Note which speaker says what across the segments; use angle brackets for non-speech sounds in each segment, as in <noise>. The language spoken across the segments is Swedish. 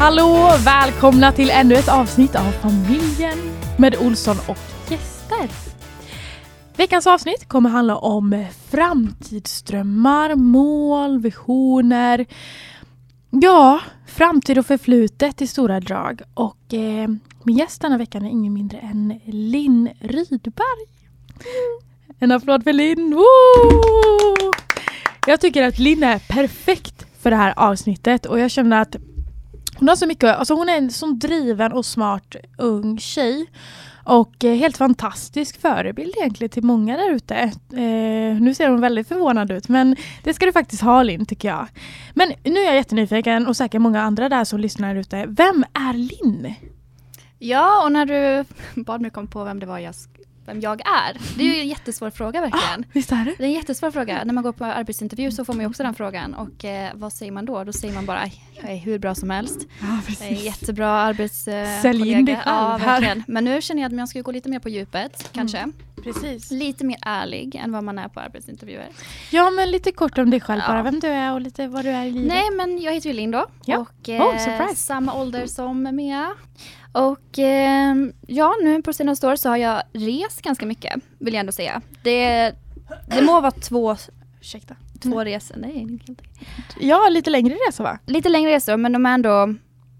Speaker 1: Hallå! Välkomna till ännu ett avsnitt av familjen med Olsson och gäster. Veckans avsnitt kommer handla om framtidsdrömmar, mål, visioner. Ja, framtid och förflutet i stora drag. Och eh, min gäst denna veckan är ingen mindre än Linn Rydberg. En applåd för Linn! Woo! Jag tycker att Linn är perfekt för det här avsnittet och jag känner att hon har så mycket, alltså hon är en sån driven och smart ung tjej. Och eh, helt fantastisk förebild egentligen till många där ute. Eh, nu ser hon väldigt förvånad ut men det ska du faktiskt ha Linn tycker jag. Men nu är jag jättenyfiken och säkert många andra där som lyssnar ute. Vem är Linn?
Speaker 2: Ja, och när du <laughs> bad mig komma på vem det var jag vem jag är? Det är ju en jättesvår fråga verkligen.
Speaker 1: Ah, <gasps> visst är det?
Speaker 2: Det är en jättesvår fråga. När man går på arbetsintervju så får man ju också den frågan. Och eh, vad säger man då? Då säger man bara jag är hur bra som helst.
Speaker 1: Ja,
Speaker 2: Jag är en jättebra arbetskollega.
Speaker 1: Sälj in dig själv
Speaker 2: ja,
Speaker 1: här.
Speaker 2: Men nu känner jag att jag ska gå lite mer på djupet kanske.
Speaker 1: Precis.
Speaker 2: Lite mer ärlig än vad man är på arbetsintervjuer.
Speaker 1: Ja men lite kort om dig själv
Speaker 2: Ja.
Speaker 1: bara. Vem du är och lite vad du är i livet.
Speaker 2: Nej men jag heter ju Linn då.
Speaker 1: Ja.
Speaker 2: Och eh,
Speaker 1: Oh,
Speaker 2: samma ålder som Mia. Och eh, ja, nu på senaste år så har jag rest ganska mycket, vill jag ändå säga. Det, det må vara två,
Speaker 1: Ursäkta.
Speaker 2: två resor, nej.
Speaker 1: Ja, lite längre resa va?
Speaker 2: lite längre resor men de är ändå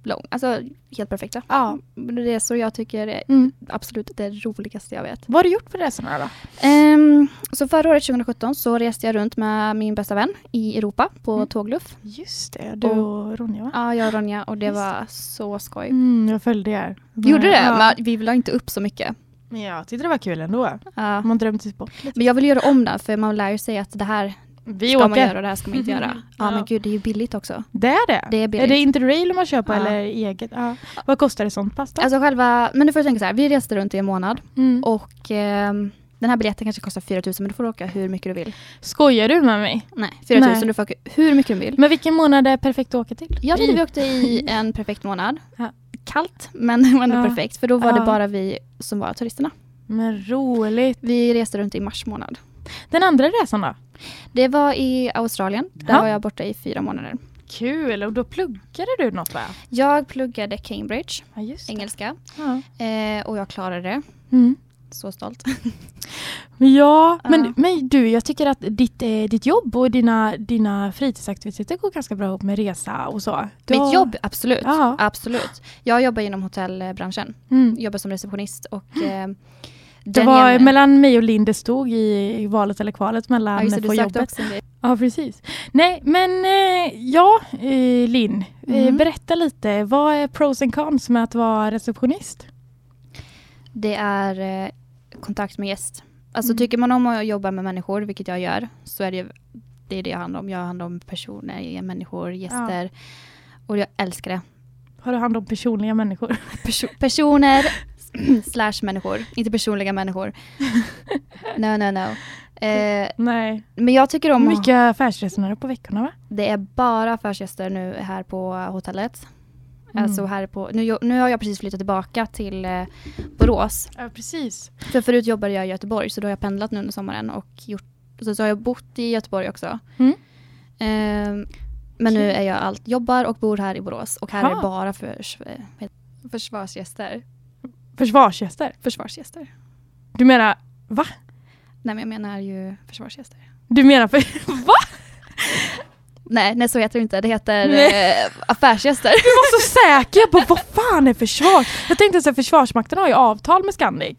Speaker 2: lång, alltså helt perfekta.
Speaker 1: Ja.
Speaker 2: Resor jag tycker är
Speaker 1: Mm.
Speaker 2: absolut det roligaste jag vet.
Speaker 1: Vad har du gjort för resorna då?
Speaker 2: Ehm, så förra året 2017 så reste jag runt med min bästa vän i Europa på
Speaker 1: Mm.
Speaker 2: tågluff.
Speaker 1: Just det, du och Ronja va?
Speaker 2: Ja, jag och Ronja och det
Speaker 1: Just
Speaker 2: var så skoj.
Speaker 1: Mm, jag följde er.
Speaker 2: Gjorde det?
Speaker 1: Ja.
Speaker 2: Men vi la inte upp så mycket.
Speaker 1: Men jag tyckte det var kul ändå.
Speaker 2: Ja.
Speaker 1: Man drömde sig bort lite.
Speaker 2: Men jag vill göra om den för man lär ju sig att det här
Speaker 1: Vi
Speaker 2: ska man
Speaker 1: åker.
Speaker 2: göra och det här ska man inte göra. Ja, <laughs>
Speaker 1: Ja.
Speaker 2: men gud det är ju billigt också.
Speaker 1: Det är det?
Speaker 2: Det är
Speaker 1: är det interrail man på
Speaker 2: Ja.
Speaker 1: eller eget? Ja. Vad kostar det sånt pass då?
Speaker 2: Alltså själva, men du får tänka så här, vi reste runt i en månad
Speaker 1: mm.
Speaker 2: och ehm, den här biljetten kanske kostar 4 000 men du får åka hur mycket du vill.
Speaker 1: Skojar du med mig?
Speaker 2: Nej, 4 000
Speaker 1: Nej.
Speaker 2: du får åka hur mycket du vill.
Speaker 1: Men vilken månad är perfekt att åka till?
Speaker 2: Jag tyckte vi åkte i <laughs> en perfekt månad.
Speaker 1: Ja.
Speaker 2: Kallt, men det <laughs> var ändå perfekt. För då var det bara vi som var turisterna.
Speaker 1: Men roligt.
Speaker 2: Vi reste runt i mars månad.
Speaker 1: Den andra resan då?
Speaker 2: Det var i Australien. Där
Speaker 1: Ja.
Speaker 2: var jag borta i fyra månader.
Speaker 1: Kul, och då pluggade du något va?
Speaker 2: Jag pluggade Cambridge,
Speaker 1: Ja,
Speaker 2: engelska.
Speaker 1: Ja.
Speaker 2: Eh, och jag klarade det.
Speaker 1: Mm.
Speaker 2: Så stolt. <laughs>
Speaker 1: Ja, men,
Speaker 2: Ja.
Speaker 1: men du, jag tycker att ditt, eh, ditt jobb och dina, dina fritidsaktiviteter går ganska bra ihop med resa och så. Du
Speaker 2: Mitt
Speaker 1: har-
Speaker 2: jobb, absolut.
Speaker 1: Ja.
Speaker 2: absolut. Jag jobbar inom hotellbranschen.
Speaker 1: Mm.
Speaker 2: Jobbar som receptionist och <gasps> eh,
Speaker 1: Det var mellan mig och Linn det stod i, valet eller kvalet mellan
Speaker 2: Ja,
Speaker 1: på jobbet. Ja, precis. Nej, men eh, ja, eh, Linn, eh,
Speaker 2: Mhm.
Speaker 1: berätta lite. Vad är pros and cons med att vara receptionist?
Speaker 2: Det är kontakt med gäst. Alltså
Speaker 1: Mm.
Speaker 2: tycker man om att jobba med människor, vilket jag gör, så är det det är det jag handlar om. Jag handlar om personer, människor, gäster. Och jag älskar det.
Speaker 1: Har du hand om personliga människor?
Speaker 2: Perso- personer <laughs> <clears throat> slash människor. Inte personliga människor. <laughs> No, no, no. Eh,
Speaker 1: Nej.
Speaker 2: men jag tycker om
Speaker 1: mycket affärsresenärer på veckorna va?
Speaker 2: Det är bara affärsgäster nu här på hotellet.
Speaker 1: Mm.
Speaker 2: Alltså här på, nu, nu har jag precis flyttat tillbaka till eh, Borås.
Speaker 1: Ja, precis.
Speaker 2: För förut jobbade jag i Göteborg så då har jag pendlat nu under sommaren och gjort, så, så har jag bott i Göteborg också.
Speaker 1: Mm.
Speaker 2: Ehm, men nu
Speaker 1: Kul.
Speaker 2: är jag allt, jobbar och bor här i Borås och här är
Speaker 1: Ha.
Speaker 2: det bara för, försvarsgäster.
Speaker 1: Försvarsgäster?
Speaker 2: Försvarsgäster.
Speaker 1: Du menar, va?
Speaker 2: Nej men jag menar ju försvarsgäster.
Speaker 1: Du menar för... <laughs> Va?
Speaker 2: Nej, nej så heter det inte. Det heter eh, affärsgäster.
Speaker 1: Du var så säker på vad fan är försvar? Jag tänkte att Försvarsmakten har ju avtal med Scandic.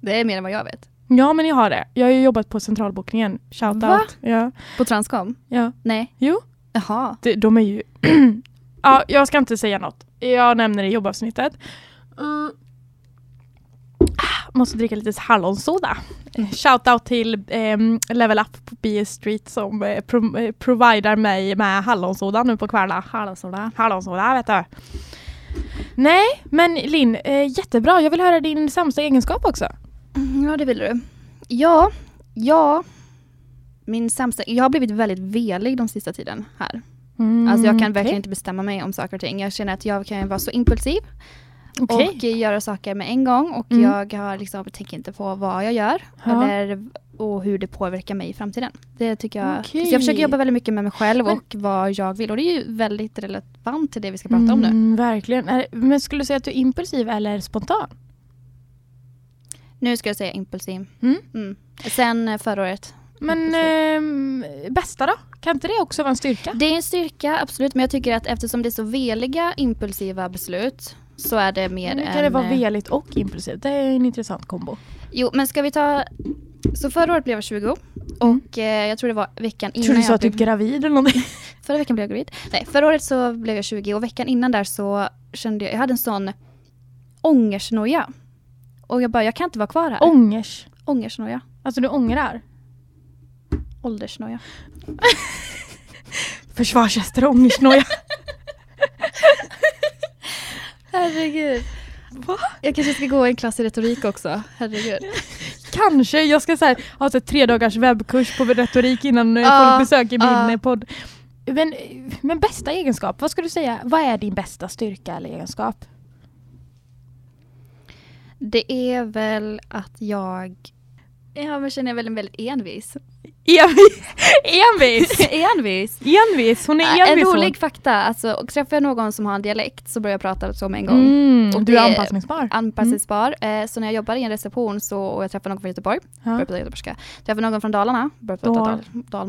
Speaker 2: Det är mer än vad jag vet.
Speaker 1: Ja men jag har det. Jag har ju jobbat på centralbokningen. Shout
Speaker 2: Va?
Speaker 1: out. Ja.
Speaker 2: På Transcom?
Speaker 1: ja.
Speaker 2: Nej.
Speaker 1: Jo.
Speaker 2: Jaha.
Speaker 1: De, de är ju... <clears throat> ja, jag ska inte säga något. Jag nämner det i jobbavsnittet. Mm. Måste dricka lite hallonsoda. Eh, Shout out till ehm, Level Up på B Street som eh, pro, eh, providar mig med hallonsoda nu på kvällarna.
Speaker 2: Hallonsoda.
Speaker 1: Hallonsoda, vet du. Nej, men Linn, eh, jättebra. Jag vill höra din sämsta egenskap också.
Speaker 2: Mm, Ja, det vill du. Ja, ja. Min sämsta... Jag har blivit väldigt velig de sista tiden här. Alltså jag kan verkligen inte bestämma mig om saker och ting. Jag känner att jag kan vara så impulsiv
Speaker 1: Okej.
Speaker 2: och göra saker med en gång och
Speaker 1: Mm.
Speaker 2: jag har liksom, tänker inte på vad jag gör.
Speaker 1: Ja.
Speaker 2: Eller och hur det påverkar mig i framtiden. Det tycker jag.
Speaker 1: Okej.
Speaker 2: Så jag försöker jobba väldigt mycket med mig själv
Speaker 1: Men-
Speaker 2: och vad jag vill. Och det är ju väldigt relevant till det vi ska prata om nu.
Speaker 1: Mm, verkligen. Men skulle du säga att du är impulsiv eller spontan?
Speaker 2: Nu ska jag säga impulsiv.
Speaker 1: Mm.
Speaker 2: Mm. Sen eh, förra året.
Speaker 1: Men ehm, bästa då? Kan inte det också vara en styrka?
Speaker 2: Det är en styrka, absolut. Men jag tycker att eftersom det är så veliga impulsiva beslut så är det mer
Speaker 1: Nu
Speaker 2: en...
Speaker 1: kan det vara
Speaker 2: eh,
Speaker 1: veligt och impulsivt. Det är en intressant kombo.
Speaker 2: Jo, men ska vi ta... Så förra året blev jag 20 och eh, jag tror det var veckan innan
Speaker 1: trodde du sa
Speaker 2: jag
Speaker 1: typ
Speaker 2: blev...
Speaker 1: gravid eller någonting. <laughs>
Speaker 2: Förra veckan blev jag gravid. Nej, förra året så blev jag 20 och veckan innan där så kände jag... Jag hade en sån ångersnoja. Och jag bara, jag kan inte vara kvar här.
Speaker 1: Ångers.
Speaker 2: Ångersnoja.
Speaker 1: Alltså du ångrar?
Speaker 2: Åldersnoja. <laughs>
Speaker 1: Försvarshästar och ångersnoja. <laughs>
Speaker 2: Herregud.
Speaker 1: Va?
Speaker 2: Jag kanske ska gå en klass i retorik också. Herregud.
Speaker 1: Kanske. Jag ska så här, ha så här, tre dagars webbkurs på retorik innan
Speaker 2: Ja,
Speaker 1: folk besöker min eh, podd. Men, men bästa egenskap, vad skulle du säga? Vad är din bästa styrka eller egenskap?
Speaker 2: Det är väl att jag... Ja, men känner jag väl en väldigt envis.
Speaker 1: Envis! Envis! <laughs>
Speaker 2: envis?
Speaker 1: envis! Hon är envis
Speaker 2: En
Speaker 1: hon.
Speaker 2: rolig fakta, alltså, och träffar jag någon som har en dialekt så börjar jag prata så med en gång.
Speaker 1: Mm,
Speaker 2: Och
Speaker 1: du är anpassningsbar.
Speaker 2: Anpassningsbar. Eh, så när jag jobbar i en reception så, och jag träffar någon från Göteborg,
Speaker 1: Ja.
Speaker 2: börjar prata göteborgska. Träffar någon från Dalarna, börjar prata
Speaker 1: Dal.
Speaker 2: dal.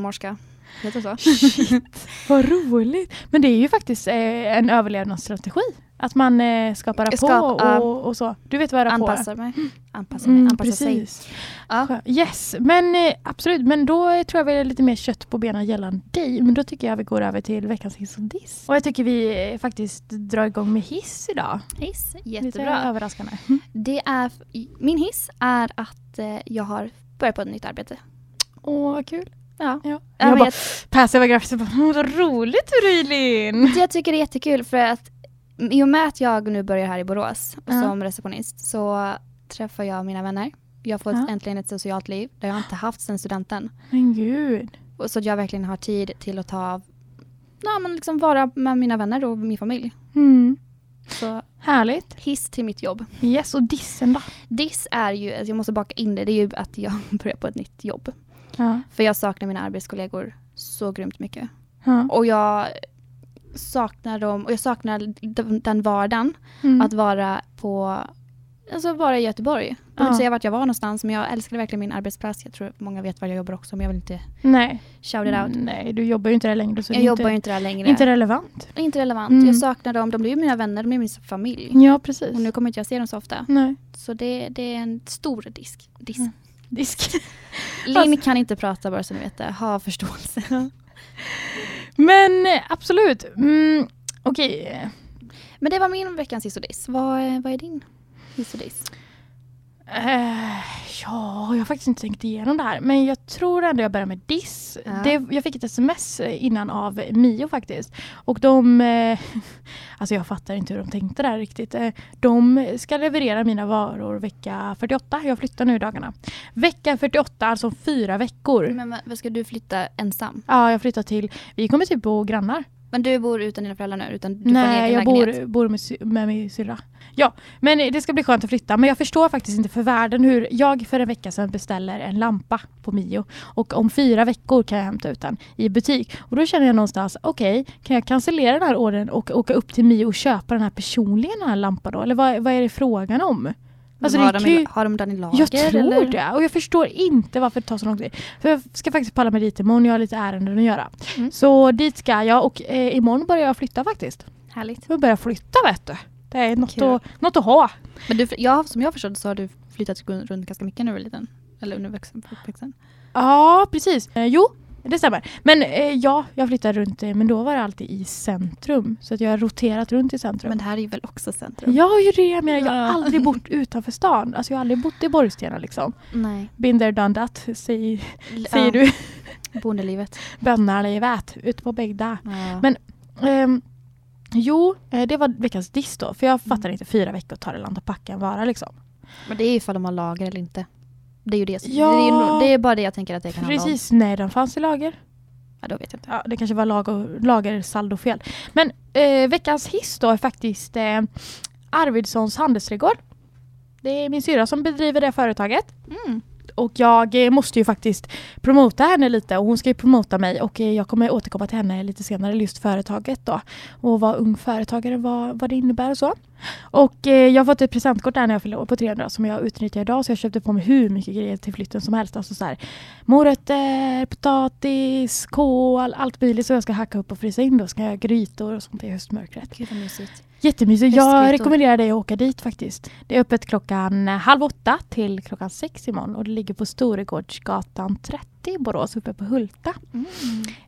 Speaker 2: Heter så?
Speaker 1: Shit, <laughs> vad roligt. Men det är ju faktiskt eh, en överlevnadsstrategi. Att man eh, skapar rapport
Speaker 2: Skapa-
Speaker 1: och, och så. Du vet vad rapport är?
Speaker 2: Anpassar mig. Anpassar mig.
Speaker 1: Mm,
Speaker 2: Anpassar sig.
Speaker 1: precis.
Speaker 2: Ja.
Speaker 1: Skönt. Yes, men eh, absolut. Men då tror jag vi är lite mer kött på benen gällande dig. Men då tycker jag vi går över till veckans hiss och diss. Och jag tycker vi eh, faktiskt drar igång med hiss idag.
Speaker 2: Hiss,
Speaker 1: Lite
Speaker 2: jättebra.
Speaker 1: överraskande.
Speaker 2: Det är, min hiss är att eh, jag har börjat på ett nytt arbete.
Speaker 1: Åh, vad kul.
Speaker 2: Ja.
Speaker 1: Ja.
Speaker 2: Jag,
Speaker 1: Jag bara, passive aggressive. bara, Vad roligt Rylin!
Speaker 2: jag tycker det är jättekul för att i och med att jag nu börjar här i Borås
Speaker 1: Ja.
Speaker 2: som receptionist så träffar jag mina vänner. Jag får
Speaker 1: Ja.
Speaker 2: äntligen ett socialt liv. Det har jag inte haft sedan studenten.
Speaker 1: Men gud.
Speaker 2: Så att jag verkligen har tid till att ta ja, men liksom vara med mina vänner och min familj.
Speaker 1: Mm.
Speaker 2: Så
Speaker 1: Härligt.
Speaker 2: hiss till mitt jobb.
Speaker 1: Yes, och dissen då?
Speaker 2: Diss är ju, alltså jag måste baka in det, det är ju att jag <laughs> börjar på ett nytt jobb.
Speaker 1: Ja.
Speaker 2: För jag saknar mina arbetskollegor så grymt mycket.
Speaker 1: ja.
Speaker 2: Och jag saknar dem, och jag saknar den, vardagen.
Speaker 1: Mm.
Speaker 2: Att vara på, alltså vara i Göteborg. Jag vill
Speaker 1: Ja.
Speaker 2: inte säga vart jag var någonstans men jag älskade verkligen min arbetsplats. Jag tror många vet var jag jobbar också men jag vill inte
Speaker 1: Nej.
Speaker 2: shout it out.
Speaker 1: Nej, du jobbar ju inte där längre. Så
Speaker 2: Jag jobbar
Speaker 1: inte,
Speaker 2: ju inte där längre.
Speaker 1: inte relevant.
Speaker 2: Inte relevant.
Speaker 1: Mm.
Speaker 2: Jag saknar dem, de blir ju mina vänner, de är min familj.
Speaker 1: Ja, precis.
Speaker 2: Och nu kommer inte jag se dem så ofta.
Speaker 1: Nej.
Speaker 2: Så det, det är en stor disk. diss.
Speaker 1: Mm. Disk. <laughs>
Speaker 2: Linn kan inte prata bara så ni vet det. Ha förståelse. <laughs>
Speaker 1: Men eh, absolut. Mm, Okej.
Speaker 2: Men det var min veckans hiss och diss. Vad, är- vad är din hiss och diss?
Speaker 1: Eh, ja, jag har faktiskt inte tänkt igenom det här. Men jag tror ändå jag börjar med diss.
Speaker 2: Ja.
Speaker 1: Det, jag fick ett sms innan av Mio faktiskt. Och de... Eh, <laughs> alltså jag fattar inte hur de tänkte där riktigt. Eh, de ska leverera mina varor vecka 48. Jag flyttar nu i dagarna. Vecka 48, alltså om fyra veckor.
Speaker 2: Men vad- vad ska du flytta ensam?
Speaker 1: Ja, jag flyttar till... Vi kommer typ bo grannar.
Speaker 2: Men du bor utan dina föräldrar nu? Utan du
Speaker 1: Nej, jag bor, bor med, med min syrra. Ja, men det ska bli skönt att flytta. Men jag förstår faktiskt inte för världen hur jag för en vecka sedan beställer en lampa på Mio. Och om fyra veckor kan jag hämta ut den i butik. Och då känner jag någonstans, okej, kan jag cancellera den här ordern och åka upp till Mio och köpa den här personligen, den här lampan då? Eller vad, vad är det frågan om? Alltså,
Speaker 2: har, de
Speaker 1: ju-
Speaker 2: har de den i lager?
Speaker 1: Jag tror
Speaker 2: eller?
Speaker 1: det. Och jag förstår inte varför det tar så lång tid. För jag ska faktiskt palla mig dit imorgon. Jag har lite ärenden att göra.
Speaker 2: Mm.
Speaker 1: Så dit ska jag och eh, imorgon börjar jag flytta faktiskt.
Speaker 2: Härligt.
Speaker 1: Jag börjar flytta vet du. Det är något,
Speaker 2: Kul.
Speaker 1: att, något att ha.
Speaker 2: Men du, ja, som jag förstått så har du flyttat runt ganska mycket när du var liten. Eller under uppväxten.
Speaker 1: Ja, precis. Eh, jo, det stämmer. Men eh, ja, jag flyttar runt. Eh, men då var det alltid i centrum. Så att jag har roterat runt i centrum.
Speaker 2: Men det här är ju väl också centrum?
Speaker 1: har ju det jag menar. Jag har
Speaker 2: Ja.
Speaker 1: aldrig bott <laughs> utanför stan. Alltså jag har aldrig bott i Borgstena liksom.
Speaker 2: Nej.
Speaker 1: Been there, done that, säger, säger
Speaker 2: ja,
Speaker 1: du. <laughs>
Speaker 2: Bondelivet.
Speaker 1: Bönnarlivet, ute på Bägda.
Speaker 2: Ja.
Speaker 1: Men- Ehm, jo, eh, det var veckans diss då. För jag
Speaker 2: Mm.
Speaker 1: fattar inte, fyra veckor tar det land att packa en vara liksom.
Speaker 2: Men det är ju ifall de har lager eller inte. Det är ju det som,
Speaker 1: Ja.
Speaker 2: det, är, det är bara det jag tänker att det kan handla om.
Speaker 1: Precis, nej den fanns i lager.
Speaker 2: Ja, då vet jag inte.
Speaker 1: Ja, det kanske var lager, lagersaldofel. Men eh, veckans hiss då är faktiskt eh, Arvidssons handelsträdgård. Det är min syra som bedriver det företaget.
Speaker 2: Mm
Speaker 1: och jag eh, måste ju faktiskt promota henne lite och hon ska ju promota mig och eh, jag kommer återkomma till henne lite senare, just företaget då. Och vad ung företagare, vad, vad det innebär och så. Och eh, jag har fått ett presentkort där när jag fyllde år på 300 som jag utnyttjar idag så jag köpte på mig hur mycket grejer till flytten som helst. Alltså så här, morötter, potatis, kål, allt möjligt som jag ska hacka upp och frysa in. Då ska jag göra grytor och sånt i höstmörkret.
Speaker 2: Gud vad mysigt.
Speaker 1: Jättemysigt. Jag rekommenderar dig att åka dit faktiskt. Det är öppet klockan halv åtta till klockan sex imorgon och det ligger på Storegårdsgatan 30 i Borås uppe på Hulta.
Speaker 2: Mm.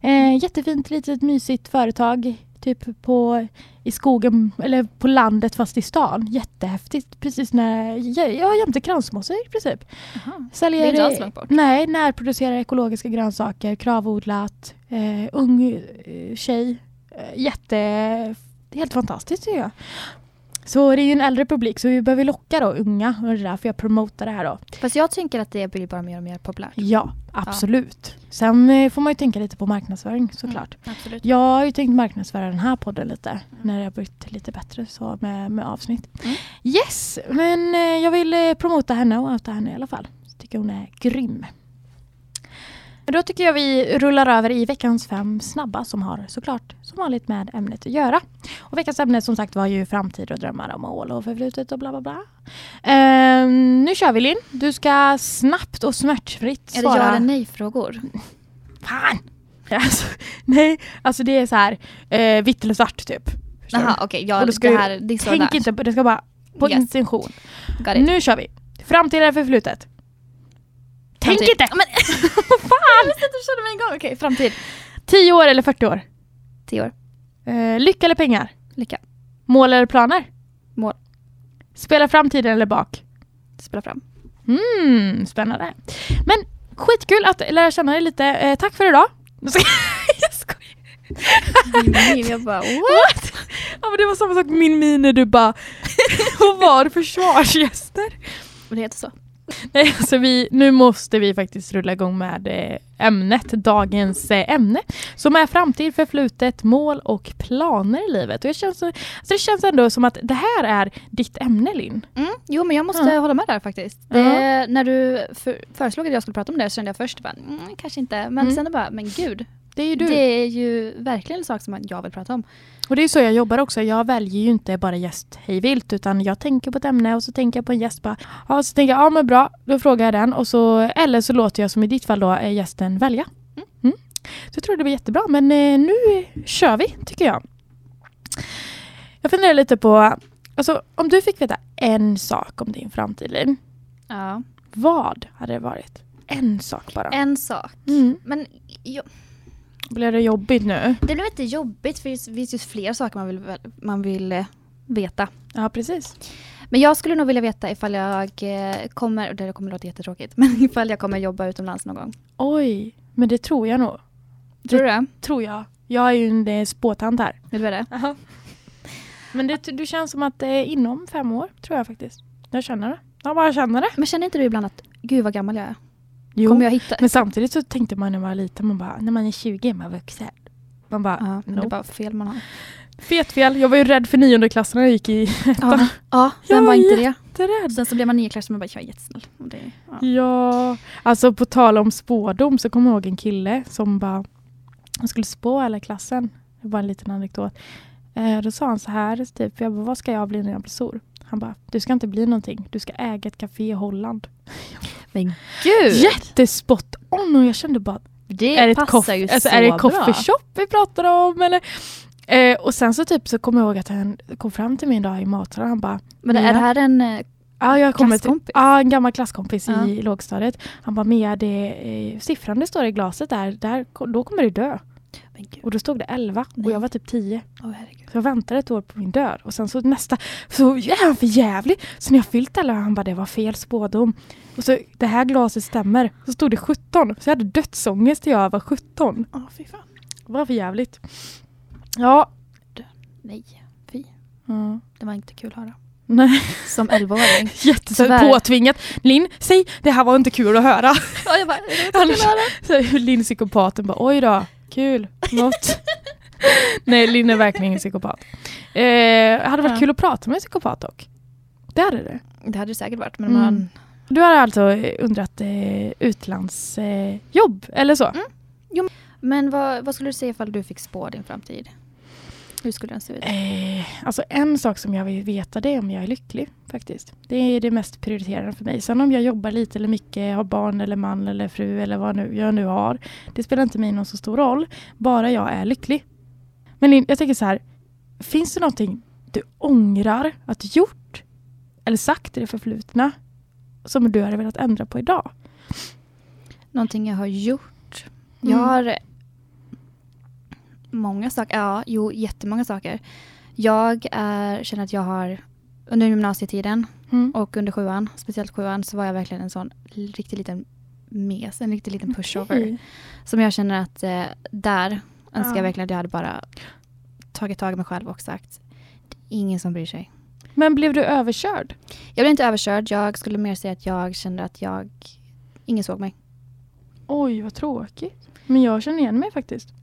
Speaker 1: Eh, jättefint litet mysigt företag typ på i skogen eller på landet fast i stan. Jättehäftigt. Precis när ja, ja, jämte kransmossor i princip.
Speaker 2: Aha.
Speaker 1: Säljer,
Speaker 2: Det är inte alls långt bort.
Speaker 1: Nej, närproducerar ekologiska grönsaker, kravodlat, eh, ung eh, tjej. Eh, jätte... Helt fantastiskt tycker jag. Så det är ju en äldre publik så vi behöver locka då unga och det är därför jag promotar det här då.
Speaker 2: Fast jag tänker att det blir bara mer och mer populärt.
Speaker 1: Ja, absolut. Sen eh, får man ju tänka lite på marknadsföring såklart.
Speaker 2: Mm, absolut.
Speaker 1: Jag har ju tänkt marknadsföra den här podden lite när det har blivit lite bättre så med, med avsnitt.
Speaker 2: Mm.
Speaker 1: Yes, men eh, jag vill eh, promota henne och outa henne i alla fall. Jag tycker hon är grym. Då tycker jag vi rullar över i veckans fem snabba som har såklart som vanligt med ämnet att göra. Och veckans ämne som sagt var ju framtid och drömmar och mål och förflutet och bla bla bla. Ehm, nu kör vi Linn. Du ska snabbt och smärtfritt
Speaker 2: Är
Speaker 1: svara.
Speaker 2: det ja eller nej-frågor?
Speaker 1: Fan! <laughs> Alltså, nej, alltså det är så här eh, vitt eller svart typ.
Speaker 2: Jaha okej, ja,
Speaker 1: då ska
Speaker 2: det här, det är så
Speaker 1: Tänk
Speaker 2: där.
Speaker 1: inte på det, ska bara på
Speaker 2: Yes.
Speaker 1: intention. Nu kör vi. Framtid eller förflutet? Tänk
Speaker 2: Framtid.
Speaker 1: inte!
Speaker 2: Men, <laughs> fan! Jag kände mig en gång. Okej, framtid.
Speaker 1: 10 år eller 40 år?
Speaker 2: Tio år.
Speaker 1: Eh, lycka eller pengar?
Speaker 2: Lycka.
Speaker 1: Mål eller planer?
Speaker 2: Mål.
Speaker 1: Spela framtiden eller bak?
Speaker 2: Spela fram.
Speaker 1: Mm, spännande. Men skitkul att lära känna dig lite. Eh, tack för idag. <laughs> jag skojar.
Speaker 2: Nej, jag bara
Speaker 1: What? Ja, men det var samma sak min min när du bara <laughs> Vad var försvarsgäster?
Speaker 2: Men det heter så. <laughs>
Speaker 1: Nej, alltså vi, nu måste vi faktiskt rulla igång med eh, ämnet, dagens eh, ämne. Som är framtid, förflutet, mål och planer i livet. Och jag känns, så- alltså det känns ändå som att det här är ditt ämne Linn.
Speaker 2: Mm, jo men jag måste
Speaker 1: Ja.
Speaker 2: hålla med där faktiskt. Det, När du för, föreslog att jag skulle prata om det så kände jag först bara, mm, kanske inte. Men
Speaker 1: Mm.
Speaker 2: sen bara, men gud.
Speaker 1: Det är ju du.
Speaker 2: Det är ju verkligen en sak som jag vill prata om.
Speaker 1: Och det är så jag jobbar också. Jag väljer ju inte bara gäst hej vilt utan jag tänker på ett ämne och så tänker jag på en gäst. Bara, ja, så tänker jag, ja men bra, då frågar jag den. Och så, eller så låter jag som i ditt fall då eh, gästen välja.
Speaker 2: Mm.
Speaker 1: Mm. Så jag tror det blir jättebra. Men eh, nu kör vi tycker jag. Jag funderar lite på, alltså om du fick veta en sak om din framtid Linn,
Speaker 2: Ja.
Speaker 1: vad hade det varit? En sak bara.
Speaker 2: En sak.
Speaker 1: Mm.
Speaker 2: Men jag,
Speaker 1: Blir det jobbigt nu?
Speaker 2: det blev lite jobbigt för det finns ju fler saker man vill, man vill eh, veta.
Speaker 1: Ja, precis.
Speaker 2: Men jag skulle nog vilja veta ifall jag eh, kommer, och det kommer låta jättetråkigt, <laughs> men ifall jag kommer jobba utomlands någon gång.
Speaker 1: Oj, men det tror jag nog.
Speaker 2: Tror du det?
Speaker 1: Tror jag. Jag är ju en eh, spåtant här.
Speaker 2: Vill du det?
Speaker 1: Men det, du känns som att det är inom fem år, tror jag faktiskt. Jag känner det. Jag bara känner det.
Speaker 2: Men känner inte du ibland att gud vad gammal jag är?
Speaker 1: Jo, men samtidigt så tänkte man när man var liten, man bara, när man är 20 är man vuxen. Man bara,
Speaker 2: Ja, men det är bara fel man har.
Speaker 1: fet fel. Jag var ju rädd för nionde klassen när jag gick i
Speaker 2: Ja, ja
Speaker 1: Jag
Speaker 2: vem var inte det?
Speaker 1: jätterädd.
Speaker 2: Sen så blev man nio klass och man bara, jag är jättesnäll. Det, ja.
Speaker 1: Ja, alltså på tal om spådom så kommer jag ihåg en kille som bara, han skulle spå hela klassen. Det var en liten anekdot. Eh, då sa han så här, typ, jag bara, vad ska jag bli när jag blir stor? Han bara, du ska inte bli någonting, du ska äga ett café i Holland. <laughs>
Speaker 2: Men gud!
Speaker 1: Jättespot on och jag kände bara,
Speaker 2: Det
Speaker 1: är det, ett
Speaker 2: passar ju
Speaker 1: alltså,
Speaker 2: så
Speaker 1: är det
Speaker 2: bra.
Speaker 1: coffee shop vi pratar om? Eller? Eh, och sen så typ så kommer jag ihåg att han kom fram till mig en dag i matsalen han bara,
Speaker 2: Men är det här en eh,
Speaker 1: Ja, jag
Speaker 2: Klasskompis?
Speaker 1: ja, en gammal klasskompis
Speaker 2: Ja.
Speaker 1: i lågstadiet. Han bara, Mia, det, eh, siffran det står i glaset där, där, då kommer du dö. Och då stod det 11 och jag var typ 10.
Speaker 2: åh herregud.
Speaker 1: Så jag väntade ett år på min död. Och sen så nästa, så är han för jävlig. Så när jag fyllt 11, han bara, det var fel spådom. Och så, det här glaset stämmer. Så stod det 17. Så jag hade dödsångest till jag var 17.
Speaker 2: Åh fy fan.
Speaker 1: Det var för jävligt. Ja.
Speaker 2: Nej, fy.
Speaker 1: ja.
Speaker 2: Det var inte kul att höra.
Speaker 1: Nej,
Speaker 2: Som 11-åring. <laughs>
Speaker 1: jätteså
Speaker 2: Tyvärr.
Speaker 1: påtvingat. Linn, säg, det här var inte kul att höra.
Speaker 2: ja, jag bara, det var inte kul att höra.
Speaker 1: Så Linn psykopaten bara oj då, kul, något. Nej Linn är verkligen ingen psykopat. Eh, det hade varit
Speaker 2: Ja.
Speaker 1: kul att prata med en psykopat dock. Det hade det.
Speaker 2: Det hade det säkert varit, men
Speaker 1: Mm.
Speaker 2: man
Speaker 1: Du har alltså undrat eh, utlandsjobb eh, eller så? Mm.
Speaker 2: Jo, men vad, vad, skulle du säga ifall du fick spå din framtid? Hur skulle den se ut?
Speaker 1: Eh, alltså en sak som jag vill veta det är om jag är lycklig faktiskt. Det är det mest prioriterade för mig. Sen om jag jobbar lite eller mycket, har barn eller man eller fru eller vad nu, jag nu har. Det spelar inte mig någon så stor roll. Bara jag är lycklig. Men jag tänker så här. Finns det någonting du ångrar att du gjort eller sagt i det förflutna som du hade velat ändra på idag?
Speaker 2: Någonting jag har gjort? Mm. Jag har många saker. Ja, jo, jättemånga saker. Jag är, känner att jag har under gymnasietiden mm. och under sjuan, speciellt sjuan, så var jag verkligen en sån riktigt liten mes, en riktigt liten pushover. Okay. Som jag känner att eh, där önskar ja. jag verkligen att jag hade bara tagit tag i mig själv och sagt ingen som bryr sig.
Speaker 1: Men blev du överkörd?
Speaker 2: Jag blev inte överkörd. Jag skulle mer säga att jag kände att jag ingen såg mig.
Speaker 1: Oj, vad tråkigt. Men jag känner igen mig faktiskt.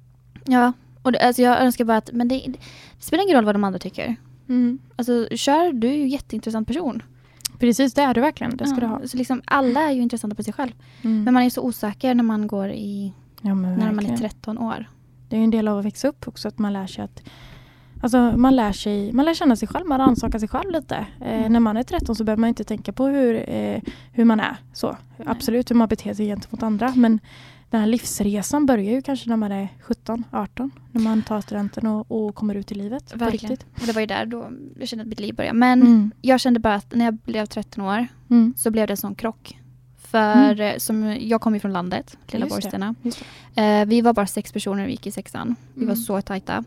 Speaker 2: Ja, och det, alltså jag önskar bara att men det, det, spelar ingen roll vad de andra tycker. Mm. Alltså kör, du är ju en jätteintressant person.
Speaker 1: Precis, det är du verkligen. Det ska ja, du ha.
Speaker 2: Så liksom, alla är ju intressanta på sig själv. Mm. Men man är så osäker när man går i... Ja, när man är 13 år.
Speaker 1: Det är en del av att växa upp också, att man lär sig att Alltså man lär, sig, man lär känna sig själv, man rannsakar sig själv lite. Eh, mm. när man är 13 så behöver man inte tänka på hur, eh, hur man är. Så, Absolut hur man beter sig gentemot andra. Men den här livsresan börjar ju kanske när man är 17, 18. När man tar studenten och, och kommer ut i livet.
Speaker 2: Verkligen. Och det var ju där då jag kände att mitt liv började. Men mm. jag kände bara att när jag blev 13 år mm. så blev det en sån krock. För mm. Eh, som, jag kom från landet, Lilla Borgstena. Eh, vi var bara sex personer när vi gick i sexan. Vi var mm. så tajta.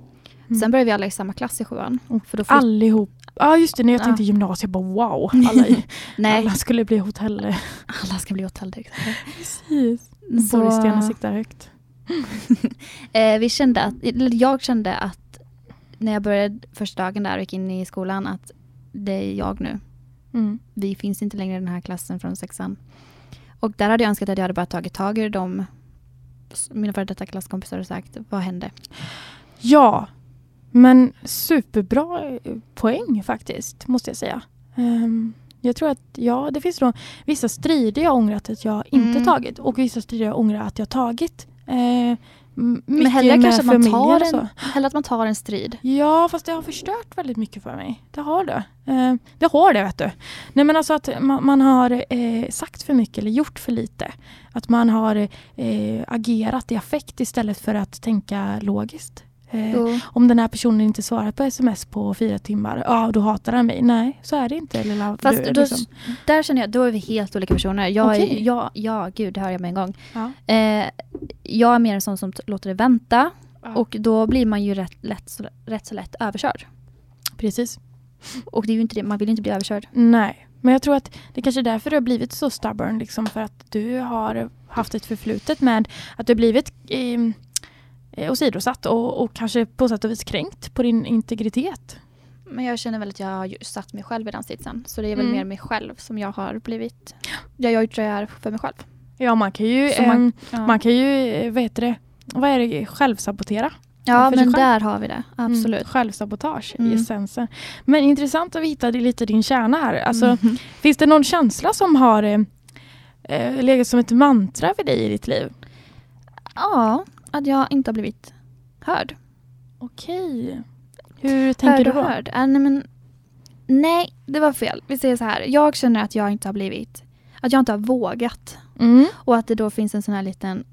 Speaker 2: Mm. Sen började vi alla i samma klass i sjuan.
Speaker 1: För då Allihop. Ja ah, just det, när jag tänkte ja. gymnasiet, jag bara wow. <laughs> Alla, i, Nej. alla skulle bli hotell.
Speaker 2: Alla ska bli hotelldirektörer. <laughs>
Speaker 1: Precis. Borgstena siktar högt. <laughs>
Speaker 2: eh, vi kände att, jag kände att när jag började första dagen där och gick in i skolan att det är jag nu. Mm. Vi finns inte längre i den här klassen från sexan. Och där hade jag önskat att jag hade bara tagit tag i dem. Mina före detta klasskompisar och sagt, vad hände?
Speaker 1: Ja, men superbra poäng faktiskt, måste jag säga. Um, jag tror att ja, det finns då vissa strider jag ångrat att jag inte mm. tagit och vissa strider jag ångrar att jag tagit. Eh,
Speaker 2: men hellre kanske att man tar en, hellre att man tar en strid.
Speaker 1: Ja, fast det har förstört väldigt mycket för mig. Det har det. Eh, det har det, vet du. Nej, men alltså att man, man har eh, sagt för mycket eller gjort för lite. Att man har eh, agerat i affekt istället för att tänka logiskt. Eh, om den här personen inte svarar på sms på fyra timmar, ja då hatar han mig. Nej, så är det inte. Lilla,
Speaker 2: Fast du, då, liksom. där känner jag, då är vi helt olika personer. Jag, okay. är, jag, ja, gud, det hör jag med en gång. Ja. Eh, jag är mer en sån som låter det vänta. Ja. Och då blir man ju rätt, lätt, så, rätt så lätt överkörd.
Speaker 1: Precis.
Speaker 2: Och det är ju inte det, man vill inte bli överkörd.
Speaker 1: Nej, men jag tror att det kanske är därför du har blivit så stubborn. Liksom, för att du har haft ett förflutet med att du har blivit eh, eh, åsidosatt och, och kanske på sätt och vis kränkt på din integritet.
Speaker 2: Men jag känner väl att jag har satt mig själv i den sitsen. Så det är väl mm. mer mig själb som jag har blivit. Jag har gjort det här för mig själv.
Speaker 1: Ja, man kan ju, man, äm, ja. man kan ju eh, vad heter det, vad är det, självsabotera.
Speaker 2: Ja, men där har vi det. Mm, Absolut. Mm,
Speaker 1: självsabotage mm. i essensen. Men intressant att hitta lite din kärna här. Alltså, mm. Finns det någon känsla som har eh, eh, legat som ett mantra för dig i ditt liv?
Speaker 2: Ja, att jag inte har blivit hörd.
Speaker 1: Okej. Hur tänker hörd
Speaker 2: du då? Hörd. Äh, nej, men, nej, det var fel. Vi säger så här. Jag känner att jag inte har blivit, att jag inte har vågat. Mm. Och att det då finns en sån här liten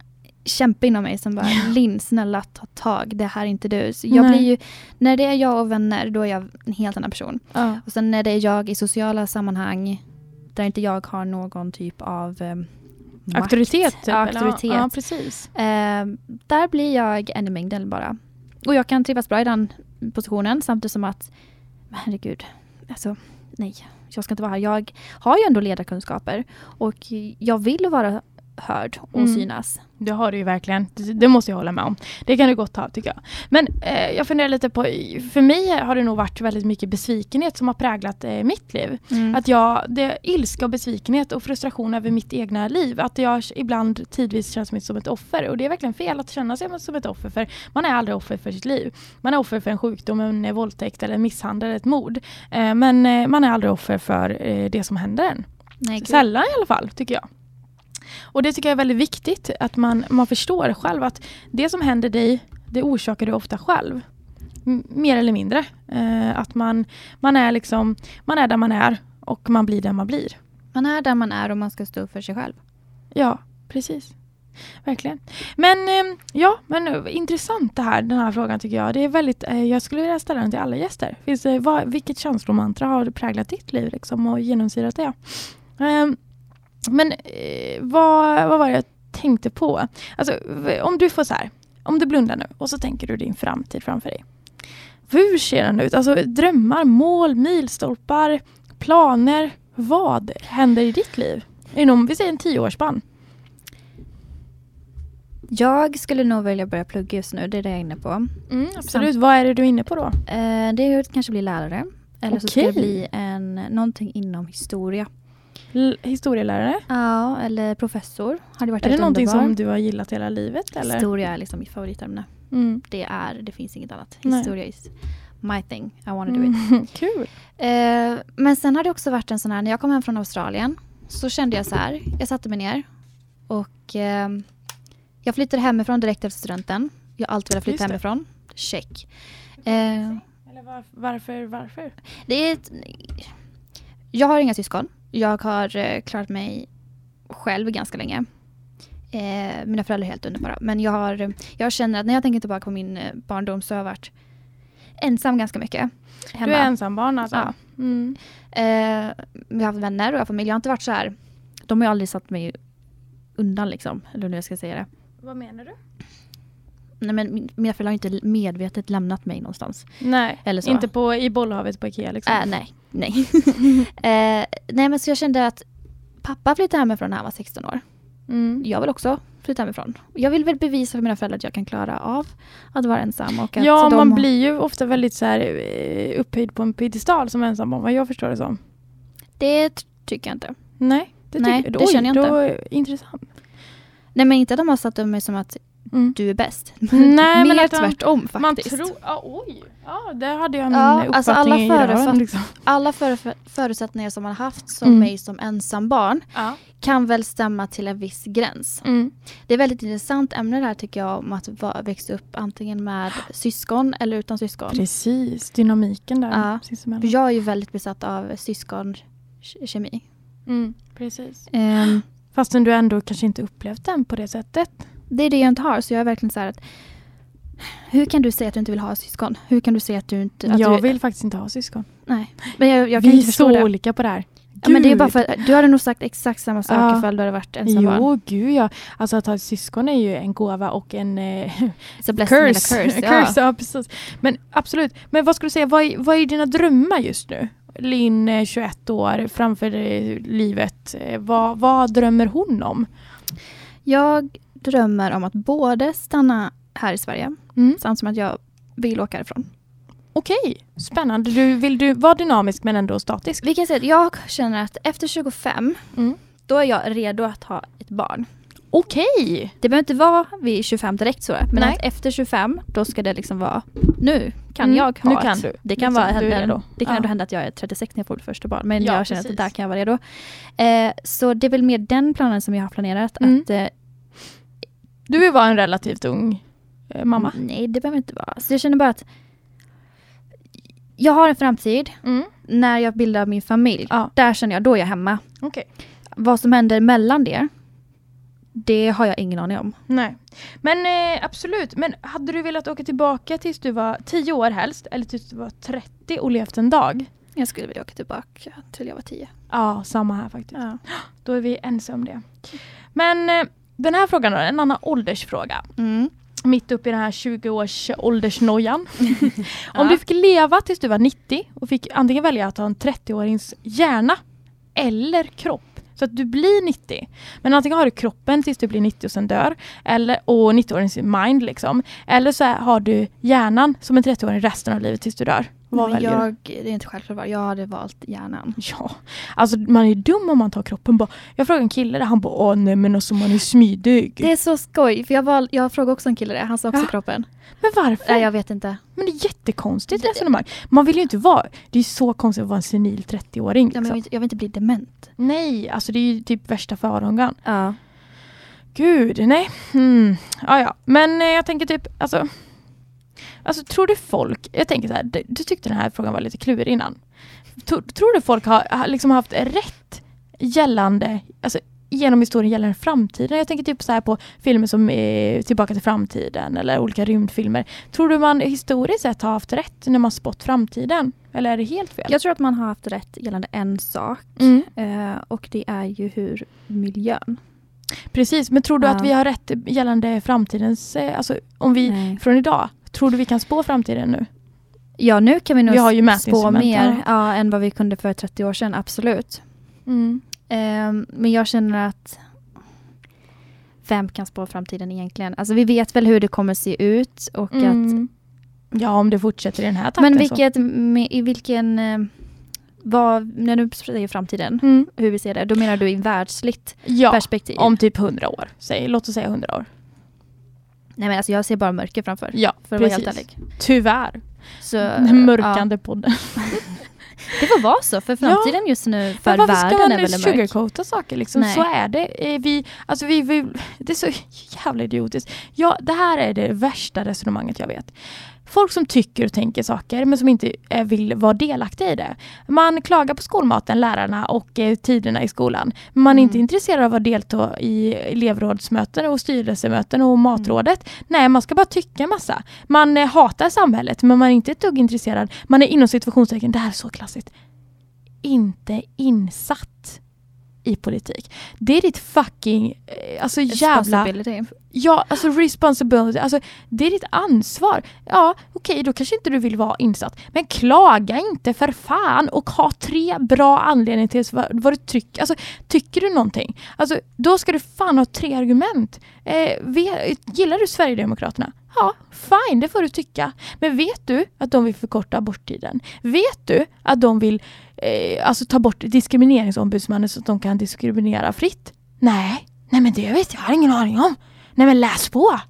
Speaker 2: kämpe inom mig som bara, <laughs> Linn snälla ta tag, det här är inte du. Så jag blir ju, när det är jag och vänner, då är jag en helt annan person. Ja. Och sen när det är jag i sociala sammanhang, där inte jag har någon typ av um,
Speaker 1: Auktoritet? Typ,
Speaker 2: auktoritet.
Speaker 1: Ja, precis.
Speaker 2: Eh, där blir jag en i mängden bara. Och jag kan trivas bra i den positionen samtidigt som att, herregud, alltså nej, jag ska inte vara här. Jag har ju ändå ledarkunskaper och jag vill vara hörd och mm. synas.
Speaker 1: Det har du ju verkligen. Det, måste jag hålla med om. Det kan du gott ha tycker jag. Men eh, jag funderar lite på, för mig har det nog varit väldigt mycket besvikenhet som har präglat eh, mitt liv. Mm. Att jag, det ilska och besvikenhet och frustration över mitt egna liv. Att jag ibland tidvis känns mig som ett offer. Och det är verkligen fel att känna sig som ett offer. För man är aldrig offer för sitt liv. Man är offer för en sjukdom, en våldtäkt eller en misshandel, ett mord. Eh, men eh, man är aldrig offer för eh, det som händer en.
Speaker 2: Nej.
Speaker 1: Sällan i alla fall, tycker jag. Och det tycker jag är väldigt viktigt, att man, man förstår själv att det som händer dig, det orsakar du ofta själv. M- mer eller mindre. Eh, att man, man, är liksom, man är där man är och man blir där man blir.
Speaker 2: Man är där man är och man ska stå för sig själv.
Speaker 1: Ja, precis. Verkligen. Men eh, ja, men intressant det här, den här frågan tycker jag. Det är väldigt, eh, jag skulle vilja ställa den till alla gäster. Finns vad, vilket känslomantra har präglat ditt liv liksom, och genomsyrat det? Ehm, men eh, vad, vad var det jag tänkte på? Alltså, om du får så här, om du blundar nu och så tänker du din framtid framför dig. Hur ser den ut? Alltså drömmar, mål, milstolpar, planer. Vad händer i ditt liv? Inom, vi säger en tioårsspann.
Speaker 2: Jag skulle nog vilja börja plugga just nu, det är det jag är inne på.
Speaker 1: Mm, absolut. Vad är det du är inne på då?
Speaker 2: Eh, det är att kanske bli lärare. Eller så ska det bli en, någonting inom historia.
Speaker 1: Historielärare?
Speaker 2: Ja, eller professor. Hade varit
Speaker 1: Är det någonting
Speaker 2: underbar.
Speaker 1: som du har gillat hela livet? Eller?
Speaker 2: Historia är liksom mitt favoritämne.
Speaker 1: Mm.
Speaker 2: Det är, det finns inget annat.
Speaker 1: Nej.
Speaker 2: Historia is my thing. I wanna do it.
Speaker 1: Mm. <laughs> Kul.
Speaker 2: Eh, men sen har det också varit en sån här, när jag kom hem från Australien så kände jag så här, jag satte mig ner och eh, jag flyttade hemifrån direkt efter studenten. Jag har alltid velat flytta
Speaker 1: det.
Speaker 2: hemifrån. Check. Eh,
Speaker 1: Eller var, varför? Varför?
Speaker 2: det är ett, jag har inga syskon. Jag har eh, klarat mig själv ganska länge. Eh, mina föräldrar är helt underbara. Men jag, har, jag känner att när jag tänker tillbaka på min eh, barndom så har jag varit ensam ganska mycket. Hemma.
Speaker 1: Du är ensambarn alltså?
Speaker 2: Ja.
Speaker 1: Mm.
Speaker 2: Eh, vi har haft vänner och jag familj. Jag har inte varit så här. De har ju aldrig satt mig undan liksom. Eller hur jag ska säga det.
Speaker 1: Vad menar du?
Speaker 2: Nej, men min- mina föräldrar har inte medvetet lämnat mig någonstans.
Speaker 1: Nej,
Speaker 2: Eller så.
Speaker 1: inte på, i bollhavet på Ikea liksom?
Speaker 2: Äh, nej, nej. <laughs> eh, nej men så jag kände att pappa flyttade hemifrån när han var 16 år.
Speaker 1: Mm.
Speaker 2: Jag vill också flytta hemifrån. Jag vill väl bevisa för mina föräldrar att jag kan klara av att vara ensam. Och att
Speaker 1: Ja, man blir ju ofta väldigt så här, eh, upphöjd på en piedestal som ensambarn, vad jag förstår det som.
Speaker 2: Det tycker jag inte.
Speaker 1: Nej, det,
Speaker 2: Nej, det känner jag
Speaker 1: då, Intressant.
Speaker 2: Nej men inte att de har satt upp mig som att
Speaker 1: Mm.
Speaker 2: du är bäst. <laughs>
Speaker 1: Nej, men
Speaker 2: Mer
Speaker 1: att de-
Speaker 2: tvärtom
Speaker 1: Man
Speaker 2: faktiskt.
Speaker 1: tror, ja, oj, ja, där hade jag min
Speaker 2: Ja,
Speaker 1: uppfattning
Speaker 2: alltså alla förutfatt-
Speaker 1: liksom.
Speaker 2: Alla för, förutsättningar som man har haft som
Speaker 1: Mm.
Speaker 2: mig som ensambarn
Speaker 1: Ja.
Speaker 2: kan väl stämma till en viss gräns.
Speaker 1: Mm.
Speaker 2: Det är väldigt intressant ämne det här tycker jag om att växa upp antingen med syskon eller utan syskon.
Speaker 1: Precis, dynamiken där.
Speaker 2: Ja. Jag är ju väldigt besatt av syskonkemi.
Speaker 1: Mm, precis.
Speaker 2: Um,
Speaker 1: Fastän du ändå kanske inte upplevt den på det sättet.
Speaker 2: Det är det jag inte har så jag är verkligen så här att hur kan du säga att du inte vill ha syskon? Hur kan du säga att du inte... Att
Speaker 1: jag
Speaker 2: du,
Speaker 1: vill faktiskt inte ha syskon.
Speaker 2: Nej, men jag, jag kan
Speaker 1: Vi är
Speaker 2: inte förstå
Speaker 1: så
Speaker 2: det.
Speaker 1: olika på det här.
Speaker 2: Ja, men det är bara för du hade nog sagt exakt samma saker
Speaker 1: Ja.
Speaker 2: ifall du hade varit ensambarn.
Speaker 1: Jo, gud ja. Alltså att ha ett syskon är ju en gåva och en eh, <laughs>
Speaker 2: Så
Speaker 1: curse.
Speaker 2: curse. <laughs> Ja.
Speaker 1: curse ja, precis. Men absolut. Men vad skulle du säga, vad är, vad är dina drömmar just nu? Linn, eh, 21 år, framför eh, livet. Eh, Vad, vad drömmer hon om?
Speaker 2: Jag drömmer om att både stanna här i Sverige
Speaker 1: Mm.
Speaker 2: samt som att jag vill åka härifrån.
Speaker 1: Okej, spännande. Du, vill du vara dynamisk men ändå statisk?
Speaker 2: Vi kan säga att jag känner att efter 25
Speaker 1: Mm.
Speaker 2: då är jag redo att ha ett barn.
Speaker 1: Okej!
Speaker 2: Det behöver inte vara vid 25 direkt så, men
Speaker 1: Nej.
Speaker 2: att efter 25 då ska det liksom vara nu kan
Speaker 1: Mm,
Speaker 2: jag ha
Speaker 1: nu
Speaker 2: ett.
Speaker 1: kan du.
Speaker 2: Det kan,
Speaker 1: Liksom,
Speaker 2: vara, hända,
Speaker 1: redo.
Speaker 2: det kan
Speaker 1: Ja.
Speaker 2: ändå hända att jag är 36 när jag får mitt första barn, men
Speaker 1: Ja,
Speaker 2: jag känner
Speaker 1: precis.
Speaker 2: att där kan jag vara redo. Eh, så det är väl mer den planen som jag har planerat.
Speaker 1: Mm.
Speaker 2: Att, eh,
Speaker 1: Du vill vara en relativt ung eh, mamma.
Speaker 2: Nej, det behöver inte vara. Så jag känner bara att jag har en framtid
Speaker 1: Mm.
Speaker 2: när jag bildar min familj.
Speaker 1: Ja.
Speaker 2: Där känner jag, då är jag hemma.
Speaker 1: Okej.
Speaker 2: Vad som händer mellan det, det har jag ingen aning om.
Speaker 1: Nej. Men eh, absolut. Men hade du velat åka tillbaka tills du var 10 år helst? Eller tills du var 30 och levt en dag?
Speaker 2: Jag skulle vilja åka tillbaka till jag var tio.
Speaker 1: Ja, samma här faktiskt.
Speaker 2: Ja.
Speaker 1: Då är vi ense om det. Men eh, den här frågan då, en annan åldersfråga.
Speaker 2: Mm.
Speaker 1: Mitt uppe i den här 20-års åldersnojan. <laughs> Om
Speaker 2: Ja.
Speaker 1: du fick leva tills du var 90 och fick antingen välja att ha en 30-årings hjärna eller kropp. Så att du blir 90. Men antingen har du kroppen tills du blir 90 och sen dör. Eller, och 90-årings mind liksom. Eller så har du hjärnan som en 30-åring resten av livet tills du dör. Vad väljer
Speaker 2: jag, det är inte självklart. Jag hade valt hjärnan. <laughs>
Speaker 1: Ja, alltså man är dum om man tar kroppen. Bara, jag frågade en kille där, han bara åh nej men alltså man är smidig.
Speaker 2: Det är så skoj, för jag, val, jag frågade också en kille det. Han sa också
Speaker 1: Ja.
Speaker 2: kroppen.
Speaker 1: Men varför?
Speaker 2: Nej, jag vet inte.
Speaker 1: Men det är jättekonstigt
Speaker 2: Det-
Speaker 1: resonemang. Man vill ju inte vara, det är så konstigt att vara en senil 30-åring.
Speaker 2: Ja, men jag,
Speaker 1: Liksom.
Speaker 2: vill inte, jag vill inte bli dement.
Speaker 1: Nej, alltså det är ju typ värsta farhågan.
Speaker 2: Ja.
Speaker 1: Gud, nej. Mm. Ja, ja. Men eh, jag tänker typ, alltså. Alltså tror du folk, jag tänker så här, du, du tyckte den här frågan var lite klurig innan. Tror, tror du folk har, har liksom haft rätt gällande, alltså genom historien gällande framtiden? Jag tänker typ så här på filmer som är Tillbaka till framtiden eller olika rymdfilmer. Tror du man historiskt sett har haft rätt när man spått framtiden? Eller är det helt fel?
Speaker 2: Jag tror att man har haft rätt gällande en sak.
Speaker 1: Mm.
Speaker 2: Eh, och det är ju hur miljön.
Speaker 1: Precis, men tror du
Speaker 2: Ja.
Speaker 1: att vi har rätt gällande framtidens, eh, alltså om vi
Speaker 2: Nej.
Speaker 1: från idag, tror du vi kan spå framtiden nu?
Speaker 2: Ja, nu kan vi nog
Speaker 1: Vi har ju
Speaker 2: spå mer
Speaker 1: ja.
Speaker 2: än vad vi kunde för 30 år sedan, absolut.
Speaker 1: Mm.
Speaker 2: Ehm, men jag känner att vem kan spå framtiden egentligen? Alltså vi vet väl hur det kommer se ut och att
Speaker 1: Mm. Ja, om det fortsätter i den här takten
Speaker 2: Men vilket, med, i vilken, eh, vad, när du säger framtiden,
Speaker 1: Mm.
Speaker 2: hur vi ser det, då menar du i världsligt
Speaker 1: Ja,
Speaker 2: perspektiv?
Speaker 1: om typ 100 år. Säg, låt oss säga 100 år.
Speaker 2: Nej men alltså jag ser bara mörker framför,
Speaker 1: Ja,
Speaker 2: för att vara
Speaker 1: precis.
Speaker 2: helt ärlig.
Speaker 1: Tyvärr.
Speaker 2: Så,
Speaker 1: Den mörkande podden.
Speaker 2: ja, <laughs> det får vara så, för framtiden just nu för
Speaker 1: varför ska
Speaker 2: världen
Speaker 1: man
Speaker 2: är väldigt mörk.
Speaker 1: sugarcoata saker liksom?
Speaker 2: Nej.
Speaker 1: Så är det. Eh, Vi, alltså vi, vi, det är så <laughs> jävla idiotiskt. Ja, det här är det värsta resonemanget jag vet. Folk som tycker och tänker saker men som inte eh, vill vara delaktiga i det. Man klagar på skolmaten, lärarna och eh, tiderna i skolan. Men man är
Speaker 2: Mm.
Speaker 1: inte intresserad av att delta i elevrådsmöten och styrelsemöten och matrådet. Nej, man ska bara tycka massa. Man eh, hatar samhället men man är inte ett dugg intresserad. Man är inom situationstecken, det här är så klassiskt, inte insatt i politik. Det är ditt fucking, eh, alltså jävla. Ja, alltså responsibility. Alltså, det är ditt ansvar. Ja, okej, då kanske inte du vill vara insatt. Men klaga inte för fan och ha tre bra anledningar till vad, vad du tycker. Alltså, tycker du någonting, alltså, då ska du fan ha tre argument. Eh, gillar du Sverigedemokraterna? Ja, fine, det får du tycka. Men vet du att de vill förkorta aborttiden? Vet du att de vill eh, alltså ta bort diskrimineringsombudsmannen så att de kan diskriminera fritt? Nej, nej men det vet jag, jag har ingen aning om. Nej men läs på!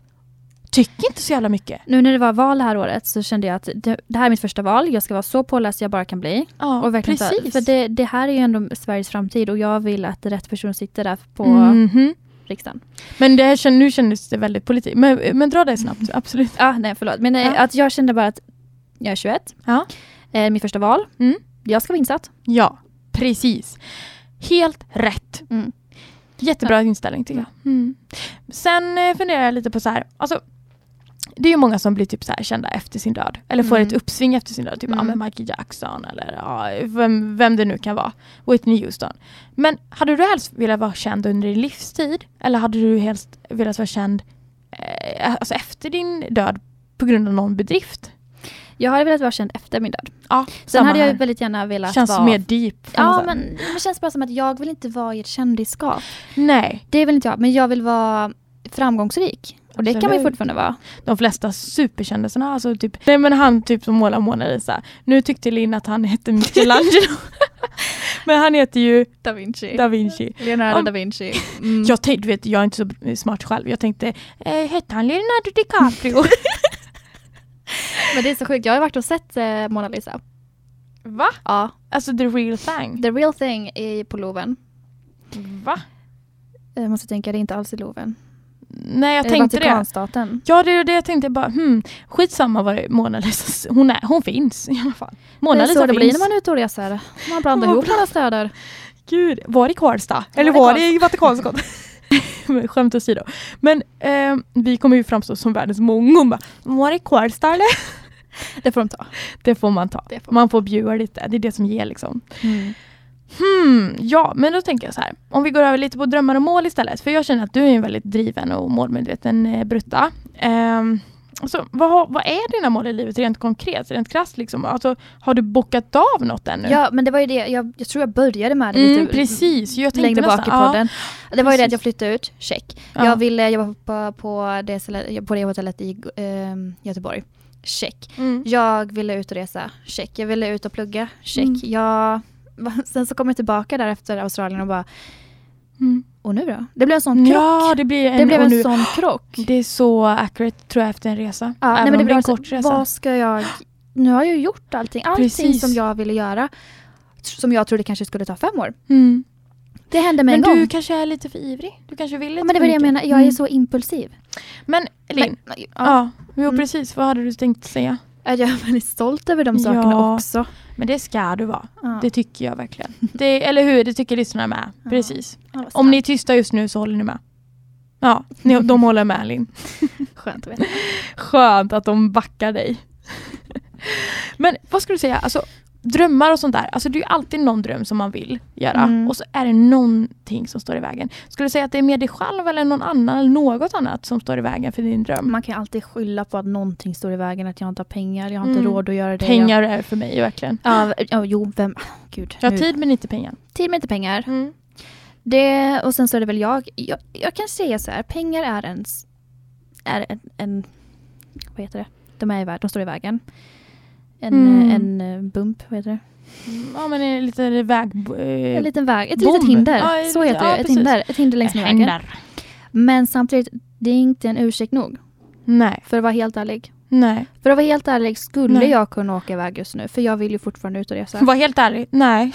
Speaker 1: Tyck inte så jävla mycket.
Speaker 2: Nu när det var val det här året så kände jag att det, det här är mitt första val, jag ska vara så påläst jag bara kan bli.
Speaker 1: Ja,
Speaker 2: Och verkligen ta,
Speaker 1: precis.
Speaker 2: för det, det här är ju ändå Sveriges framtid och jag vill att rätt person sitter där på
Speaker 1: Mhm.
Speaker 2: Riksdagen.
Speaker 1: Men det här, nu kändes det väldigt politik. Men, men dra det snabbt, <laughs> absolut.
Speaker 2: Ja, nej förlåt. Men eh,
Speaker 1: Ja.
Speaker 2: att jag kände bara att jag är 21,
Speaker 1: Ja.
Speaker 2: eh, mitt första val,
Speaker 1: Mm.
Speaker 2: jag ska vara insatt.
Speaker 1: Ja, precis. Helt rätt.
Speaker 2: Mm.
Speaker 1: Jättebra inställning tycker jag. Mm. Sen eh, funderar jag lite på så här, alltså det är ju många som blir typ så här kända efter sin död. Eller får
Speaker 2: Mm.
Speaker 1: ett uppsving efter sin död. Typ
Speaker 2: Mm.
Speaker 1: ja, men Michael Jackson eller ja, vem, vem det nu kan vara. Whitney Houston. Men hade du helst velat vara känd under din livstid? Eller hade du helst velat vara känd eh, alltså efter din död på grund av någon bedrift?
Speaker 2: Jag hade velat vara känd efter min död.
Speaker 1: Ja,
Speaker 2: Sen hade jag väldigt gärna velat
Speaker 1: Känns
Speaker 2: vara...
Speaker 1: mer deep.
Speaker 2: Ja, men det känns bara som att jag vill inte vara i ett kändisskap.
Speaker 1: Nej,
Speaker 2: Det vill inte jag, men jag vill vara framgångsrik. Och det kan man ju fortfarande vara.
Speaker 1: de flesta superkändisarna, alltså typ, nej men han typ som målar Mona Lisa. Nu tyckte Linn att han hette Michelangelo. <laughs> <laughs> men han heter ju
Speaker 2: Da Vinci.
Speaker 1: Da Vinci.
Speaker 2: Leonardo
Speaker 1: Om-
Speaker 2: da Vinci. Mm.
Speaker 1: Jag tänkte, vet, jag är inte så smart själv. Jag tänkte, eh, hette han Leonardo DiCaprio? <laughs>
Speaker 2: Men det är så sjukt, jag har varit och sett eh, Mona Lisa.
Speaker 1: Va?
Speaker 2: Ja.
Speaker 1: Alltså the real thing.
Speaker 2: The real thing är på Loven.
Speaker 1: Va?
Speaker 2: Jag måste tänka, det är inte alls i Loven.
Speaker 1: Nej jag
Speaker 2: Är
Speaker 1: tänkte det.
Speaker 2: Vatikanstaten.
Speaker 1: Ja det är det jag tänkte bara, hmm, skitsamma vad det är Mona Lisa, hon, är, hon finns i alla fall. Mona
Speaker 2: det är
Speaker 1: Lisa
Speaker 2: så det blir när man är ute och reser. Man blandar ihop alla städer.
Speaker 1: Gud, var det i Karlstad? Eller
Speaker 2: Var det
Speaker 1: i Vatikanstaten? <laughs> Men Skämt åsido. Men eh, vi kommer ju framstå som världens mongo. Bara, Var det i Karlstad eller?
Speaker 2: Det får de ta.
Speaker 1: Det får man ta.
Speaker 2: Får
Speaker 1: Man får bjuda lite, det är det som ger liksom.
Speaker 2: Mm.
Speaker 1: Hmm, ja, men då tänker jag så här. Om vi går över lite på drömmar och mål istället. För jag känner att du är en väldigt driven och målmedveten eh, brutta. Ehm, alltså, vad, vad är dina mål i livet rent konkret, rent krasst? Liksom? Alltså, har du bockat av något ännu?
Speaker 2: Ja, men det var ju det. Jag, jag tror jag började med det
Speaker 1: mm,
Speaker 2: lite
Speaker 1: precis. Jag tänkte
Speaker 2: längre bak i podden. Det var ju det att jag flyttade ut, check.
Speaker 1: Ja.
Speaker 2: Jag ville jobba på, på, det, på det hotellet i ehm, Göteborg. check.
Speaker 1: Mm.
Speaker 2: Jag ville ut och resa, check. Jag ville ut och plugga, check.
Speaker 1: Mm.
Speaker 2: Jag, <laughs> sen så kom jag tillbaka där efter Australien och bara,
Speaker 1: Mm.
Speaker 2: och nu då? Det blev en sån krock.
Speaker 1: Ja, det blir en,
Speaker 2: det blev en
Speaker 1: nu,
Speaker 2: sån krock.
Speaker 1: Det är så accurate tror jag efter en resa.
Speaker 2: Ja, nej, men det
Speaker 1: det är en kort resa.
Speaker 2: Vad ska jag... Nu har jag ju gjort allting. Allting
Speaker 1: Precis.
Speaker 2: som jag ville göra. Som jag trodde kanske skulle ta fem år.
Speaker 1: Mm.
Speaker 2: Det hände
Speaker 1: Men
Speaker 2: en
Speaker 1: du
Speaker 2: gång.
Speaker 1: kanske är lite för ivrig. Du kanske vill lite
Speaker 2: Ja, men det var det jag menar. Jag är
Speaker 1: Mm.
Speaker 2: så impulsiv.
Speaker 1: Men Linn,
Speaker 2: Men, ja.
Speaker 1: ja, jo
Speaker 2: Mm.
Speaker 1: precis. Vad hade du tänkt säga?
Speaker 2: Jag är <laughs> väldigt stolt över de sakerna
Speaker 1: Ja.
Speaker 2: också.
Speaker 1: Men det ska du vara.
Speaker 2: Ja.
Speaker 1: Det tycker jag verkligen. Det, eller hur? Det tycker lyssnarna med.
Speaker 2: Ja.
Speaker 1: Precis. Om ni är tysta just nu så håller ni med. Ja, ni, de <laughs> håller med Linn. <laughs>
Speaker 2: Skönt att veta.
Speaker 1: Skönt att de backar dig. Men vad skulle du säga, alltså drömmar och sånt där, alltså det är ju alltid någon dröm som man vill göra
Speaker 2: Mm.
Speaker 1: och så är det någonting som står i vägen. Skulle du säga att det är mer dig själv eller någon annan eller något annat som står i vägen för din dröm?
Speaker 2: Man kan ju alltid skylla på att någonting står i vägen, att jag inte har pengar, jag har inte
Speaker 1: Mm.
Speaker 2: råd att göra det.
Speaker 1: Pengar är för mig verkligen.
Speaker 2: Jag, ja, ja, jo, vem... Gud.
Speaker 1: Jag har
Speaker 2: nu.
Speaker 1: tid men inte pengar.
Speaker 2: Tid men inte pengar.
Speaker 1: Mm.
Speaker 2: Det, och sen så är det väl jag, jag. Jag kan säga så här, pengar är en... s- Är en, en vad heter det? De är i de står i vägen. En,
Speaker 1: Mm.
Speaker 2: en eh, bump, vad heter det?
Speaker 1: Ja men en liten väg... Eh,
Speaker 2: En liten väg, ett
Speaker 1: bom.
Speaker 2: litet hinder.
Speaker 1: Ja,
Speaker 2: så heter
Speaker 1: ja,
Speaker 2: det, ett
Speaker 1: precis.
Speaker 2: hinder. Ett hinder längs med vägen.
Speaker 1: händer.
Speaker 2: Men samtidigt, det är inte en ursäkt nog.
Speaker 1: Nej,
Speaker 2: För att vara helt ärlig.
Speaker 1: nej.
Speaker 2: För att vara helt ärlig, skulle
Speaker 1: Nej.
Speaker 2: jag kunna åka iväg just nu? För jag vill ju fortfarande ut och resa.
Speaker 1: Var helt ärlig, nej.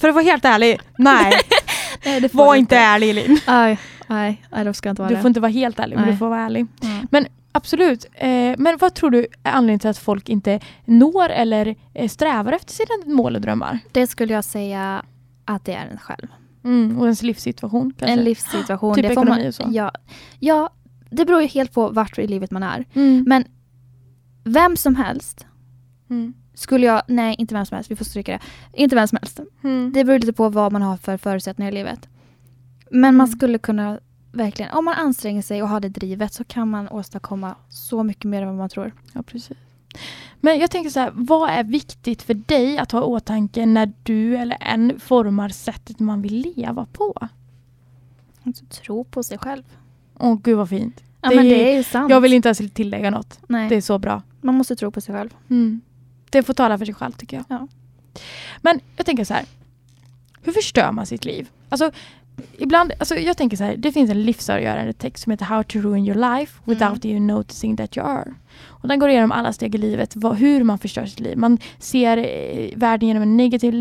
Speaker 1: För att vara helt ärlig, nej. <laughs>
Speaker 2: Nej, det får
Speaker 1: Var inte ärlig Linn.
Speaker 2: Nej, nej, nej, då ska jag inte vara
Speaker 1: Du
Speaker 2: det.
Speaker 1: får inte vara helt ärlig men
Speaker 2: Nej.
Speaker 1: du får vara ärlig.
Speaker 2: Ja.
Speaker 1: Absolut. Eh, men vad tror du är anledningen till att folk inte når eller eh, strävar efter sina mål och drömmar?
Speaker 2: Det skulle jag säga att det är en själv.
Speaker 1: Mm, och ens livssituation kanske?
Speaker 2: En livssituation.
Speaker 1: Typ
Speaker 2: det
Speaker 1: ekonomi
Speaker 2: man,
Speaker 1: och så.
Speaker 2: Ja, ja, det beror ju helt på vart i livet man är.
Speaker 1: Mm.
Speaker 2: Men vem som helst
Speaker 1: Mm.
Speaker 2: skulle jag, nej inte vem som helst, vi får stryka det. Inte vem som helst.
Speaker 1: Mm.
Speaker 2: Det beror lite på vad man har för förutsättningar i livet. Men man
Speaker 1: Mm.
Speaker 2: skulle kunna verkligen, om man anstränger sig och har det drivet så kan man åstadkomma så mycket mer än vad man tror.
Speaker 1: Ja, precis. Men jag tänker så här, vad är viktigt för dig att ha i åtanke när du eller en formar sättet man vill leva på?
Speaker 2: Alltså, tro på sig själv.
Speaker 1: Åh gud vad fint.
Speaker 2: Ja
Speaker 1: Det
Speaker 2: men det är ju sant.
Speaker 1: Jag vill inte ens tillägga något.
Speaker 2: nej,
Speaker 1: Det är så bra.
Speaker 2: man måste tro på sig själv.
Speaker 1: Mm. Det får tala för sig själv tycker jag.
Speaker 2: Ja.
Speaker 1: Men jag tänker så här. Hur förstör man sitt liv? Alltså, ibland, alltså jag tänker så här. Det finns en livsavgörande text som heter How to ruin your life without you noticing that you are. Och den går igenom alla steg i livet. Vad, hur man förstör sitt liv. Man ser eh, världen genom en negativ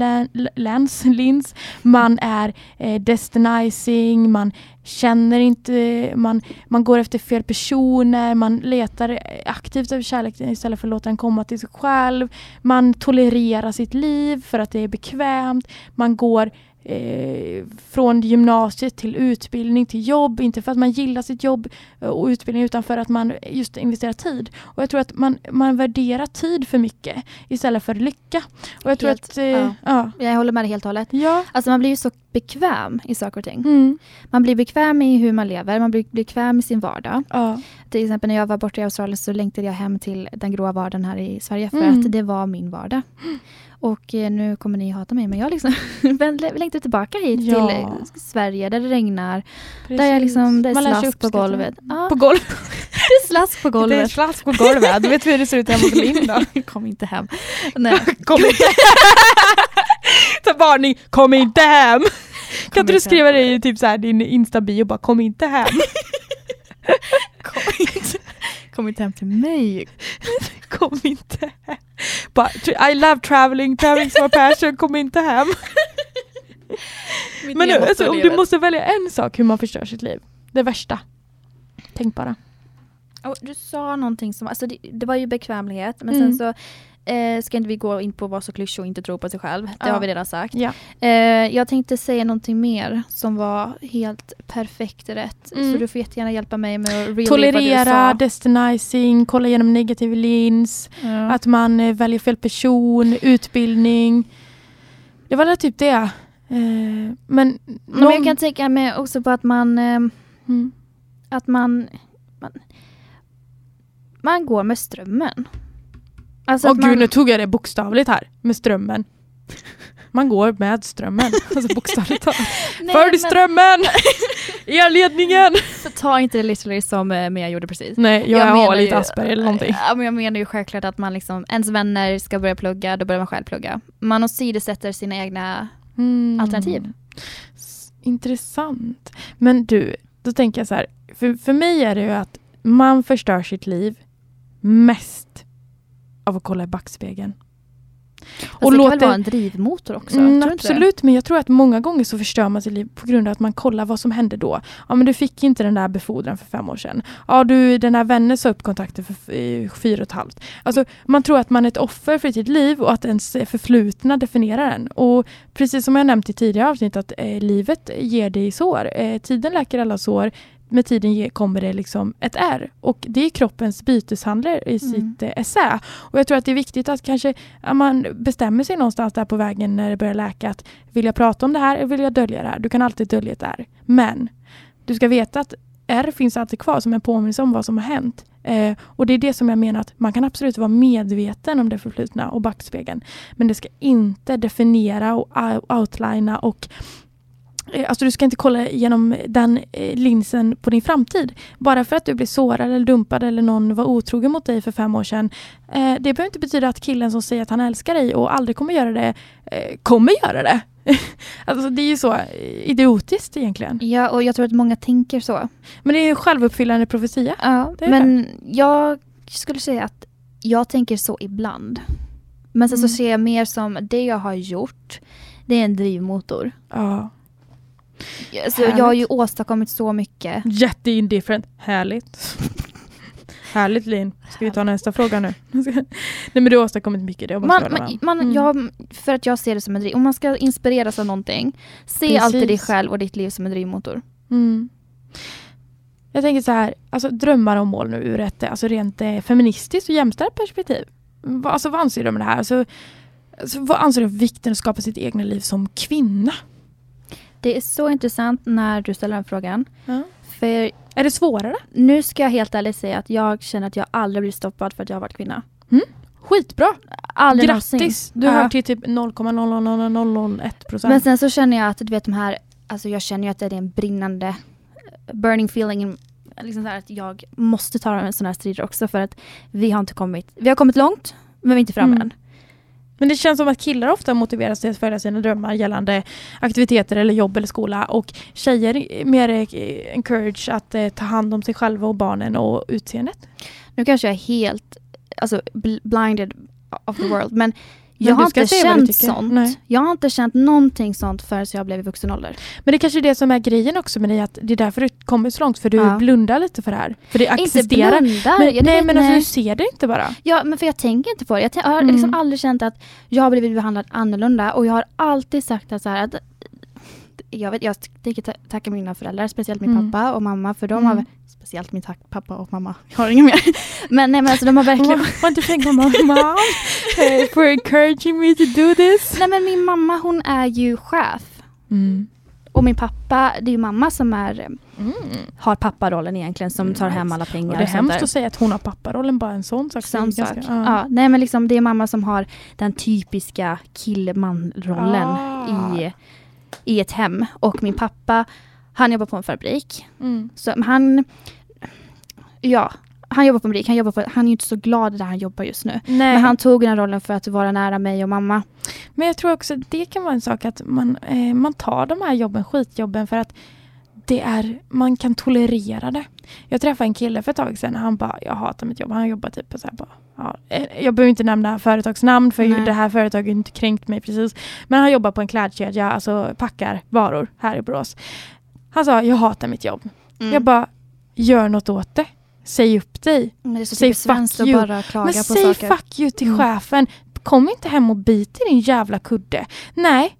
Speaker 1: lens, <laughs> lins. Man är eh, destinizing. Man känner inte, man, man går efter fel personer, man letar eh, aktivt efter kärlek istället för att låta den komma till sig själv. Man tolererar sitt liv för att det är bekvämt. Man går eh, från gymnasiet till utbildning till jobb, inte för att man gillar sitt jobb eh, och utbildning utan för att man just investerar tid. Och jag tror att man, man värderar tid för mycket istället för lycka. Och jag tror
Speaker 2: Helt,
Speaker 1: att... Eh,
Speaker 2: ja.
Speaker 1: ja.
Speaker 2: Jag håller med dig helt och hållet.
Speaker 1: Ja.
Speaker 2: Alltså man blir ju så bekväm i saker och ting.
Speaker 1: Mm.
Speaker 2: Man blir bekväm i hur man lever, man blir bekväm i sin vardag.
Speaker 1: ja.
Speaker 2: Till exempel när jag var borta i Australien så längtade jag hem till den gråa vardagen här i Sverige för
Speaker 1: Mm.
Speaker 2: att det var min vardag. Och eh, nu kommer ni hata mig men jag liksom <laughs> längtar tillbaka hit
Speaker 1: Ja.
Speaker 2: till eh, Sverige där det regnar.
Speaker 1: Precis.
Speaker 2: Där jag liksom, det är
Speaker 1: Man
Speaker 2: slask på golvet. Ja,
Speaker 1: På golvet. <laughs>
Speaker 2: det är slask på
Speaker 1: Det är
Speaker 2: golvet.
Speaker 1: slask på golvet. Du vet hur det ser ut hemma hos Linn då? <laughs>
Speaker 2: Kom inte hem. Nej.
Speaker 1: Kom inte Ta varning, kom inte hem! kan inte du skriva
Speaker 2: hem.
Speaker 1: det i typ så här, din Insta-bio bara kom inte hem?
Speaker 2: Kom inte, kom inte hem till mig. <laughs>
Speaker 1: kom inte hem. Bara, I love traveling, traveling is my passion, kom inte hem. <laughs> Men nu, alltså, om du måste välja en sak hur man förstör sitt liv, det värsta. Tänk bara.
Speaker 2: Och du sa någonting som, alltså det, det var ju bekvämlighet men
Speaker 1: Mm.
Speaker 2: sen så eh, ska inte vi gå in på vad så klyschigt och inte tro på sig själv. Det
Speaker 1: Ja.
Speaker 2: har vi redan sagt.
Speaker 1: Ja.
Speaker 2: Eh, jag tänkte säga någonting mer som var helt perfekt rätt.
Speaker 1: Mm.
Speaker 2: Så du får jättegärna hjälpa mig med att
Speaker 1: Tolerera, destinizing, kolla igenom negativ lins.
Speaker 2: Ja.
Speaker 1: att man eh, väljer fel person, utbildning. Det var väl typ det. Eh, men,
Speaker 2: Men
Speaker 1: någon-
Speaker 2: jag kan tänka mig också på att man, eh,
Speaker 1: mm.
Speaker 2: att man, man, man går med strömmen. Alltså
Speaker 1: Åh
Speaker 2: att man,
Speaker 1: gud, nu tog jag det bokstavligt här med strömmen. Man går med strömmen, <laughs> alltså bokstavligt talat. Följ
Speaker 2: men-
Speaker 1: strömmen! <laughs> Elledningen!
Speaker 2: Ta inte det literally som eh, Mia gjorde precis.
Speaker 1: Nej, jag,
Speaker 2: Jag
Speaker 1: har lite
Speaker 2: ju-
Speaker 1: Asperger eller någonting.
Speaker 2: Ja, men jag menar ju självklart att man liksom, ens vänner ska börja plugga, då börjar man själv plugga. Man åsidosätter sina egna
Speaker 1: Mm.
Speaker 2: alternativ.
Speaker 1: Intressant. Men du, då tänker jag så här. För, för mig är det ju att man förstör sitt liv mest av att kolla i backspegeln.
Speaker 2: Och det kan väl vara en drivmotor också?
Speaker 1: Mm, absolut, men jag tror att många gånger så förstör man sitt liv på grund av att man kollar vad som hände då. Ja, men du fick inte den där befordran för fem år sedan. Ja, du, den här vännen sa upp kontakten för fyra och ett halvt. Alltså, man tror att man är ett offer för sitt liv och att ens förflutna definierar en. Och precis som jag nämnt i tidigare avsnitt att eh, livet ger dig sår. Eh, tiden läker alla sår. Med tiden kommer det liksom ett R. Och det är kroppens byteshandel i
Speaker 2: Mm.
Speaker 1: sitt eh, essä. Och jag tror att det är viktigt att kanske ja, man bestämmer sig någonstans där på vägen när det börjar läka att vill jag prata om det här eller vill jag dölja det här? Du kan alltid dölja ett R. Men du ska veta att R finns alltid kvar som en påminnelse om vad som har hänt. Eh, och det är det som jag menar att man kan absolut vara medveten om det förflutna och backspegeln. Men det ska inte definiera och ou- outlina och Alltså du ska inte kolla genom den eh, linsen på din framtid. Bara för att du blir sårad eller dumpad eller någon var otrogen mot dig för fem år sedan. Eh, det behöver inte betyda att killen som säger att han älskar dig och aldrig kommer göra det, eh, kommer göra det. <laughs> alltså det är ju så eh, idiotiskt egentligen.
Speaker 2: Ja, och jag tror att många tänker så.
Speaker 1: Men det är en självuppfyllande profetia.
Speaker 2: Ja,
Speaker 1: Det
Speaker 2: men jag skulle säga att jag tänker så ibland. Men sen
Speaker 1: Mm.
Speaker 2: så ser jag mer som det jag har gjort, det är en drivmotor.
Speaker 1: Ja.
Speaker 2: Alltså, jag har ju åstadkommit så mycket.
Speaker 1: Jätteindifferent. Härligt. Härligt Linn. Ska vi ta nästa fråga nu? <laughs> Nej men du har åstadkommit mycket. Det
Speaker 2: Man, man, man.
Speaker 1: Mm.
Speaker 2: jag, för att jag ser det som en driv. Om man ska inspireras av någonting, se
Speaker 1: Precis.
Speaker 2: alltid dig själv och ditt liv som en drivmotor.
Speaker 1: Mm. Jag tänker så här, alltså drömmar och mål nu ur ett alltså rent eh, feministiskt och jämställt perspektiv. Va, alltså, vad anser du om det här? Alltså, alltså, vad anser du om vikten att skapa sitt egna liv som kvinna?
Speaker 2: Det är så intressant när du ställer den frågan.
Speaker 1: Ja.
Speaker 2: För
Speaker 1: Är det svårare?
Speaker 2: nu ska jag helt ärligt säga att jag känner att jag aldrig blivit stoppad för att jag har varit kvinna.
Speaker 1: Skitbra!
Speaker 2: Aldrig
Speaker 1: Grattis!
Speaker 2: någonsin.
Speaker 1: Du
Speaker 2: Ja.
Speaker 1: hör till typ 0,00001 procent.
Speaker 2: Men sen så känner jag att du vet de här, alltså jag känner ju att det är en brinnande burning feeling. in- Liksom så att jag måste ta en sån här strider också för att vi har inte kommit, vi har kommit långt men vi är inte framme
Speaker 1: Mm.
Speaker 2: än.
Speaker 1: Men det känns som att killar ofta motiveras till att följa sina drömmar gällande aktiviteter eller jobb eller skola och tjejer mer encourage att eh, ta hand om sig själva och barnen och utseendet.
Speaker 2: Nu kanske jag är helt alltså, bl- blinded of the world Men jag har inte känt sånt.
Speaker 1: Nej.
Speaker 2: Jag har inte känt någonting sånt förrän jag blev i vuxen ålder.
Speaker 1: Men det kanske är det som är grejen också med dig, att det är därför du kommer så långt, för du
Speaker 2: Ja.
Speaker 1: blundar lite för det här. För det
Speaker 2: Inte
Speaker 1: existerar.
Speaker 2: blundar.
Speaker 1: Men,
Speaker 2: jag
Speaker 1: nej men alltså, du ser det inte bara.
Speaker 2: Ja, men för jag tänker inte på det. Jag, jag har
Speaker 1: Mm.
Speaker 2: liksom aldrig känt att jag har blivit behandlad annorlunda och jag har alltid sagt att så här att jag, vet, jag tänker ta- tacka mina föräldrar, speciellt min
Speaker 1: Mm.
Speaker 2: pappa och mamma för de
Speaker 1: Mm.
Speaker 2: har Speciellt min tack pappa och mamma. Jag har inga mer. <laughs> Men nej men alltså de har verkligen
Speaker 1: Var inte tänkt mamma, <laughs> mom, eh, for encouraging me to do this.
Speaker 2: Nej men min mamma hon är ju chef.
Speaker 1: Mm.
Speaker 2: Och min pappa, det är ju mamma som är,
Speaker 1: Mm.
Speaker 2: har papparollen egentligen som tar hem alla pengar.
Speaker 1: Och det är hemskt att säga att hon har papparollen, bara en sån sak.
Speaker 2: Sån sak.
Speaker 1: ganska-
Speaker 2: Ja. nej men liksom det är mamma som har den typiska killmanrollen
Speaker 1: Ah.
Speaker 2: i, i ett hem. Och min pappa, han jobbar på en fabrik.
Speaker 1: Mm.
Speaker 2: Så han, ja, han jobbar på en. Han, jobbar på, han är ju inte så glad där han jobbar just nu.
Speaker 1: Nej.
Speaker 2: Men han tog den rollen för att vara nära mig och mamma.
Speaker 1: Men jag tror också att det kan vara en sak att man, eh, man tar de här jobben, skitjobben, för att det är, man kan tolerera det. Jag träffade en kille för ett tag sedan och han bara, jag hatar mitt jobb. Han jobbar typ på så här bara, ja, eh, jag behöver inte nämna företagsnamn för
Speaker 2: Nej.
Speaker 1: det här företaget har inte kränkt mig precis. Men han jobbar på en klädkedja, alltså packar varor här i Borås. Han sa, jag hatar mitt jobb.
Speaker 2: Mm.
Speaker 1: Jag bara, gör något åt det. Säg upp dig.
Speaker 2: Men det är så
Speaker 1: Säg fuck you.
Speaker 2: bara klaga
Speaker 1: Men
Speaker 2: på
Speaker 1: säg
Speaker 2: saker.
Speaker 1: fuck you till
Speaker 2: Mm.
Speaker 1: chefen. Kom inte hem och bit i din jävla kudde. Nej.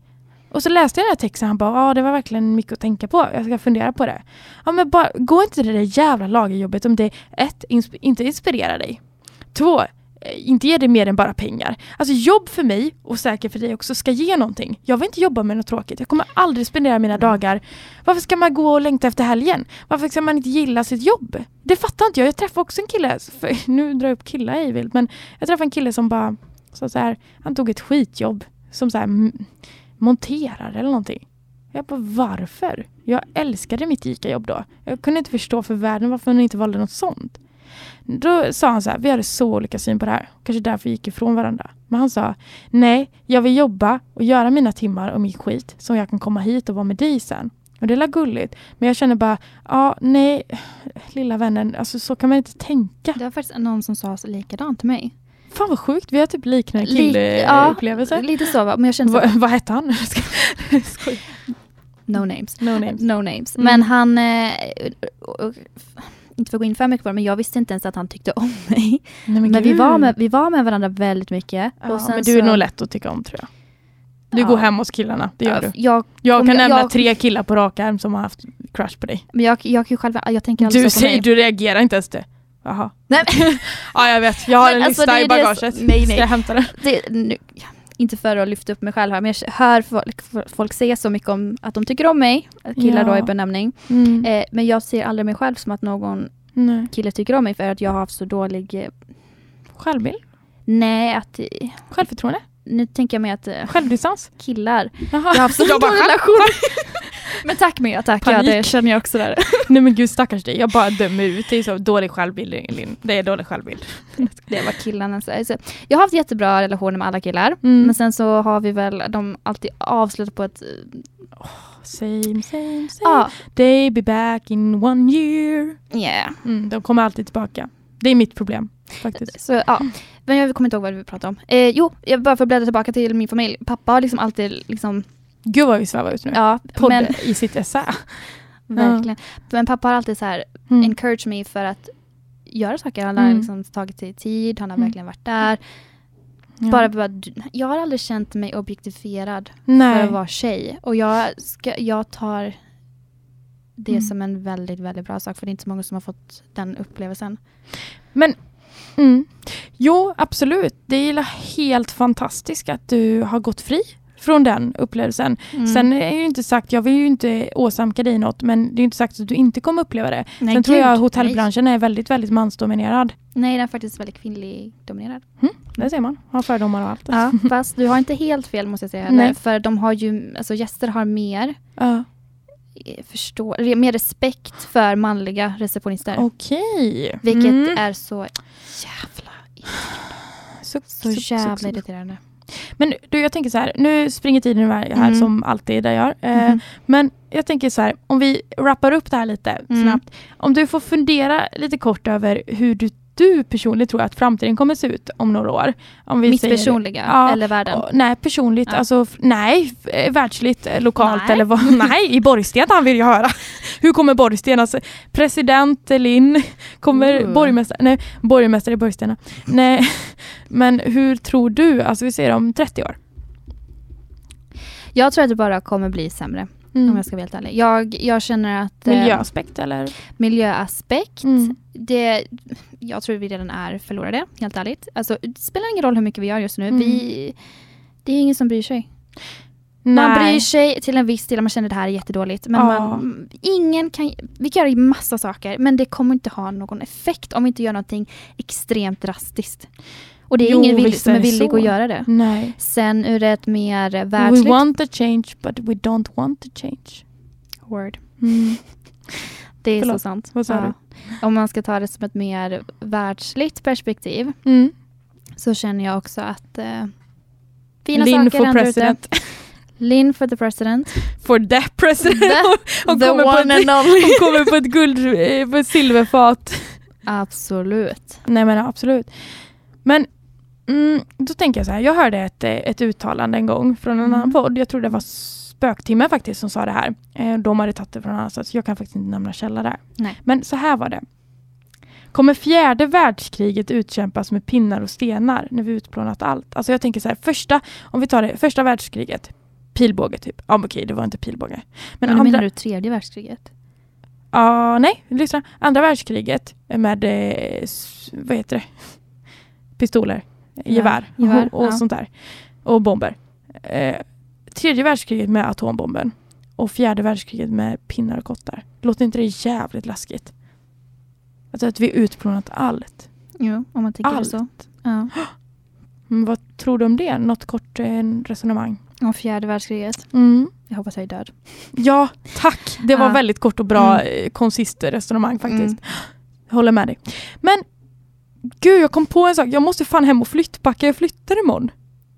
Speaker 1: Och så läste jag den här texten han bara, ja det var verkligen mycket att tänka på. Jag ska fundera på det. Ja men bara, gå inte till det där jävla lagerjobbet om det ett, insp- inte inspirerar dig. Två, inte ger dig mer än bara pengar. Alltså jobb för mig, och säkert för dig också, ska ge någonting. Jag vill inte jobba med något tråkigt. Jag kommer aldrig spendera mina dagar. Varför ska man gå och längta efter helgen? Varför ska man inte gilla sitt jobb? Det fattar inte jag. Jag träffade också en kille, för, <laughs> nu drar jag upp killar i vilt, men jag träffade en kille som bara, så så här, han tog ett skitjobb som så här, monterare eller någonting. Jag bara, varför? Jag älskade mitt ICA-jobb då. Jag kunde inte förstå för världen varför hon inte valde något sånt. Då sa han så här, vi hade så olika syn på det här. Kanske därför vi gick ifrån varandra. Men han sa, nej, jag vill jobba och göra mina timmar och min skit så jag kan komma hit och vara med dig sen. Och det är gulligt. Men jag känner bara, ja, nej, lilla vännen, alltså så kan man inte tänka.
Speaker 2: Det var faktiskt någon som sa så likadant till mig.
Speaker 1: Fan vad sjukt, vi har typ liknande
Speaker 2: Lik-
Speaker 1: killupplevelser.
Speaker 2: Ja, lite så va? Men jag kände så,
Speaker 1: Va, vad hette han? <laughs>
Speaker 2: No names.
Speaker 1: no names.
Speaker 2: No names.
Speaker 1: Mm.
Speaker 2: Men han, eh, och- och- inte för att gå in för mycket på det, men jag visste inte ens att han tyckte om mig.
Speaker 1: Nej,
Speaker 2: Men, vi,
Speaker 1: gud.
Speaker 2: var med, vi var med varandra väldigt mycket.
Speaker 1: Ja, men du är
Speaker 2: så,
Speaker 1: nog lätt att tycka om tror jag. Du
Speaker 2: Ja.
Speaker 1: går hem hos killarna, det gör
Speaker 2: Ja,
Speaker 1: du.
Speaker 2: Jag,
Speaker 1: Jag kan
Speaker 2: jag-
Speaker 1: nämna
Speaker 2: jag-
Speaker 1: tre killar på rak arm som har haft crush på dig.
Speaker 2: men jag, jag ju själv, jag tänker
Speaker 1: Du
Speaker 2: så
Speaker 1: säger, du reagerar inte ens det. Jaha.
Speaker 2: Nej, <laughs>
Speaker 1: Ja jag vet, jag har
Speaker 2: Men
Speaker 1: en
Speaker 2: alltså,
Speaker 1: lista i bagaget.
Speaker 2: som- nej,
Speaker 1: Ska
Speaker 2: nej.
Speaker 1: jag hämta den?
Speaker 2: det, nu, inte för att lyfta upp mig själv här, men jag hör folk, folk säga så mycket om att de tycker om mig, killar då
Speaker 1: Ja.
Speaker 2: i benämning.
Speaker 1: Mm.
Speaker 2: Eh, men jag ser aldrig mig själv som att någon
Speaker 1: Nej.
Speaker 2: kille tycker om mig för att jag har haft så dålig, eh,
Speaker 1: Självbild?
Speaker 2: nej att, eh,
Speaker 1: Självförtroende?
Speaker 2: nu tänker jag mig att eh,
Speaker 1: Självdistans?
Speaker 2: killar,
Speaker 1: Jaha.
Speaker 2: jag har haft så
Speaker 1: Jag
Speaker 2: dålig relation. <laughs> men tack Mia, tack. Ja,
Speaker 1: Panik.
Speaker 2: det känner jag också där. <laughs>
Speaker 1: Nej men gud stackars dig, jag bara dömer ut dig så dålig självbild Linn. Det är dålig självbild. <laughs>
Speaker 2: Det var killarna. Så, alltså, jag har haft jättebra relationer med alla killar.
Speaker 1: Mm.
Speaker 2: Men sen så har vi väl de alltid avslutat på ett... eh,
Speaker 1: Same, same, same.
Speaker 2: Ja,
Speaker 1: They be back in one year.
Speaker 2: yeah.
Speaker 1: Mm, de kommer alltid tillbaka. Det är mitt problem faktiskt.
Speaker 2: Så, ja. Men jag kommer inte ihåg vad vi pratade om. Eh, jo, jag bara för att bläddra tillbaka till min familj. Pappa har liksom alltid liksom...
Speaker 1: Gud vad vi svävar ut nu.
Speaker 2: Ja, men,
Speaker 1: i sitt essä. <laughs>
Speaker 2: verkligen. Men pappa har alltid så här
Speaker 1: Mm.
Speaker 2: encouraged mig för att göra saker. Han har
Speaker 1: Mm.
Speaker 2: liksom tagit sig tid, han har
Speaker 1: Mm.
Speaker 2: verkligen varit där.
Speaker 1: Ja.
Speaker 2: Bara, bara, jag har aldrig känt mig objektifierad för
Speaker 1: Nej.
Speaker 2: att vara tjej. Och jag, ska, jag tar det
Speaker 1: Mm.
Speaker 2: som en väldigt, väldigt bra sak. För det är inte så många som har fått den upplevelsen.
Speaker 1: Men mm. Jo, absolut. Det är helt fantastiskt att du har gått fri från den upplevelsen.
Speaker 2: Mm.
Speaker 1: Sen är ju inte sagt, jag vill ju inte åsamka dig något, men det är inte sagt att du inte kommer uppleva det.
Speaker 2: Nej,
Speaker 1: Sen tror
Speaker 2: gud,
Speaker 1: jag att hotellbranschen är väldigt, väldigt mansdominerad.
Speaker 2: Nej, den är faktiskt väldigt kvinnlig dominerad.
Speaker 1: Det ser man. Har fördomar och allt.
Speaker 2: Ja, fast du har inte helt fel måste jag säga. heller.
Speaker 1: Nej.
Speaker 2: För de har ju, alltså gäster har mer, eh, förstå, mer respekt för manliga receptionister.
Speaker 1: Okej.
Speaker 2: Vilket
Speaker 1: Mm.
Speaker 2: är så jävla,
Speaker 1: Så,
Speaker 2: så jävla irriterande.
Speaker 1: Men du, jag tänker så här, nu springer tiden iväg här
Speaker 2: Mm.
Speaker 1: som alltid där gör. Eh,
Speaker 2: Mhm.
Speaker 1: Men jag tänker så här, om vi wrappar upp det här lite
Speaker 2: Mm.
Speaker 1: snabbt. Om du får fundera lite kort över hur du, du personligen tror att framtiden kommer se ut om några år. Om vi
Speaker 2: Mitt
Speaker 1: säger-
Speaker 2: personliga,
Speaker 1: Ja,
Speaker 2: eller världen.
Speaker 1: Nej, personligt.
Speaker 2: Ja.
Speaker 1: Alltså, nej, eh, världsligt, eh, lokalt
Speaker 2: Nej.
Speaker 1: eller vad. <laughs> Nej, i Borgstena vill jag höra. <laughs> Hur kommer Borgstena? Alltså, president Linn, kommer
Speaker 2: Ooh.
Speaker 1: borgmästare, nej, borgmästare i Borgstena. Nej, <laughs> men hur tror du, alltså vi säger om 30 år?
Speaker 2: Jag tror att det bara kommer bli sämre,
Speaker 1: Mm.
Speaker 2: om jag ska vara helt ärlig. Jag, jag känner att... eh,
Speaker 1: Miljöaspekt eller?
Speaker 2: miljöaspekt.
Speaker 1: Mm.
Speaker 2: Det, jag tror vi redan är förlorade, helt ärligt. Alltså, det spelar ingen roll hur mycket vi gör just nu.
Speaker 1: Mm.
Speaker 2: Vi, det är ingen som bryr sig. Man bryr sig till en viss del, man känner det här är jättedåligt. Men
Speaker 1: Ja.
Speaker 2: man, ingen kan, vi kan göra massa saker, men det kommer inte ha någon effekt om vi inte gör någonting extremt drastiskt. Och det är
Speaker 1: Jo,
Speaker 2: ingen vill, som
Speaker 1: är
Speaker 2: villig
Speaker 1: så.
Speaker 2: att göra det.
Speaker 1: Nej.
Speaker 2: Sen ur ett mer
Speaker 1: We
Speaker 2: världsligt...
Speaker 1: want to change but we don't want to change.
Speaker 2: Word.
Speaker 1: Mm. <laughs>
Speaker 2: Det är
Speaker 1: Förlåt,
Speaker 2: så sant.
Speaker 1: vad sa
Speaker 2: du? Om man ska ta det som ett mer världsligt perspektiv
Speaker 1: Mm.
Speaker 2: så känner jag också att eh, fina
Speaker 1: Linn
Speaker 2: saker händer ute.
Speaker 1: president. <laughs>
Speaker 2: Linn for the president.
Speaker 1: For the president.
Speaker 2: The-
Speaker 1: Hon
Speaker 2: the
Speaker 1: kommer, på
Speaker 2: one
Speaker 1: ett,
Speaker 2: and only.
Speaker 1: hon kommer på ett <laughs> guld, eh, på ett silverfat.
Speaker 2: Absolut.
Speaker 1: Nej men absolut. Men mm, då tänker jag så här, jag hörde ett, eh, ett uttalande en gång från en
Speaker 2: Mm.
Speaker 1: annan podd. Jag tror det var Spöktimme faktiskt som sa det här. Eh, de hade tagit det från annanstans. Jag kan faktiskt inte nämna källa där.
Speaker 2: Nej.
Speaker 1: Men så här var det. Kommer fjärde världskriget utkämpas med pinnar och stenar när vi utplånat allt? Alltså jag tänker så här, första, om vi tar det, första världskriget, pilbåge typ. Ja okej, det var inte pilbåge. Men,
Speaker 2: Men, menar du tredje världskriget?
Speaker 1: Ja, nej, lyssna. Andra världskriget med, eh, vad heter det? Pistoler, gevär,
Speaker 2: gevär,
Speaker 1: och, och
Speaker 2: ja.
Speaker 1: sånt där. Och bomber. Eh, tredje världskriget med atombomben. Och fjärde världskriget med pinnar och kottar. Låter inte det jävligt läskigt? Alltså att vi utplånat allt.
Speaker 2: Jo, om man tänker det
Speaker 1: Allt.
Speaker 2: så. Ja. <gasps>
Speaker 1: Men vad tror du om det? Något kort eh, resonemang?
Speaker 2: Om fjärde världskriget.
Speaker 1: Mm.
Speaker 2: Jag hoppas jag är död.
Speaker 1: Ja, tack. Det var
Speaker 2: Ja.
Speaker 1: väldigt kort och bra
Speaker 2: Mm.
Speaker 1: mm. konsist resonemang faktiskt.
Speaker 2: Mm. <gasps>
Speaker 1: Jag håller med dig. Men gud, jag kom på en sak. Jag måste fan hem och flyttpacka. Jag flyttar imorgon.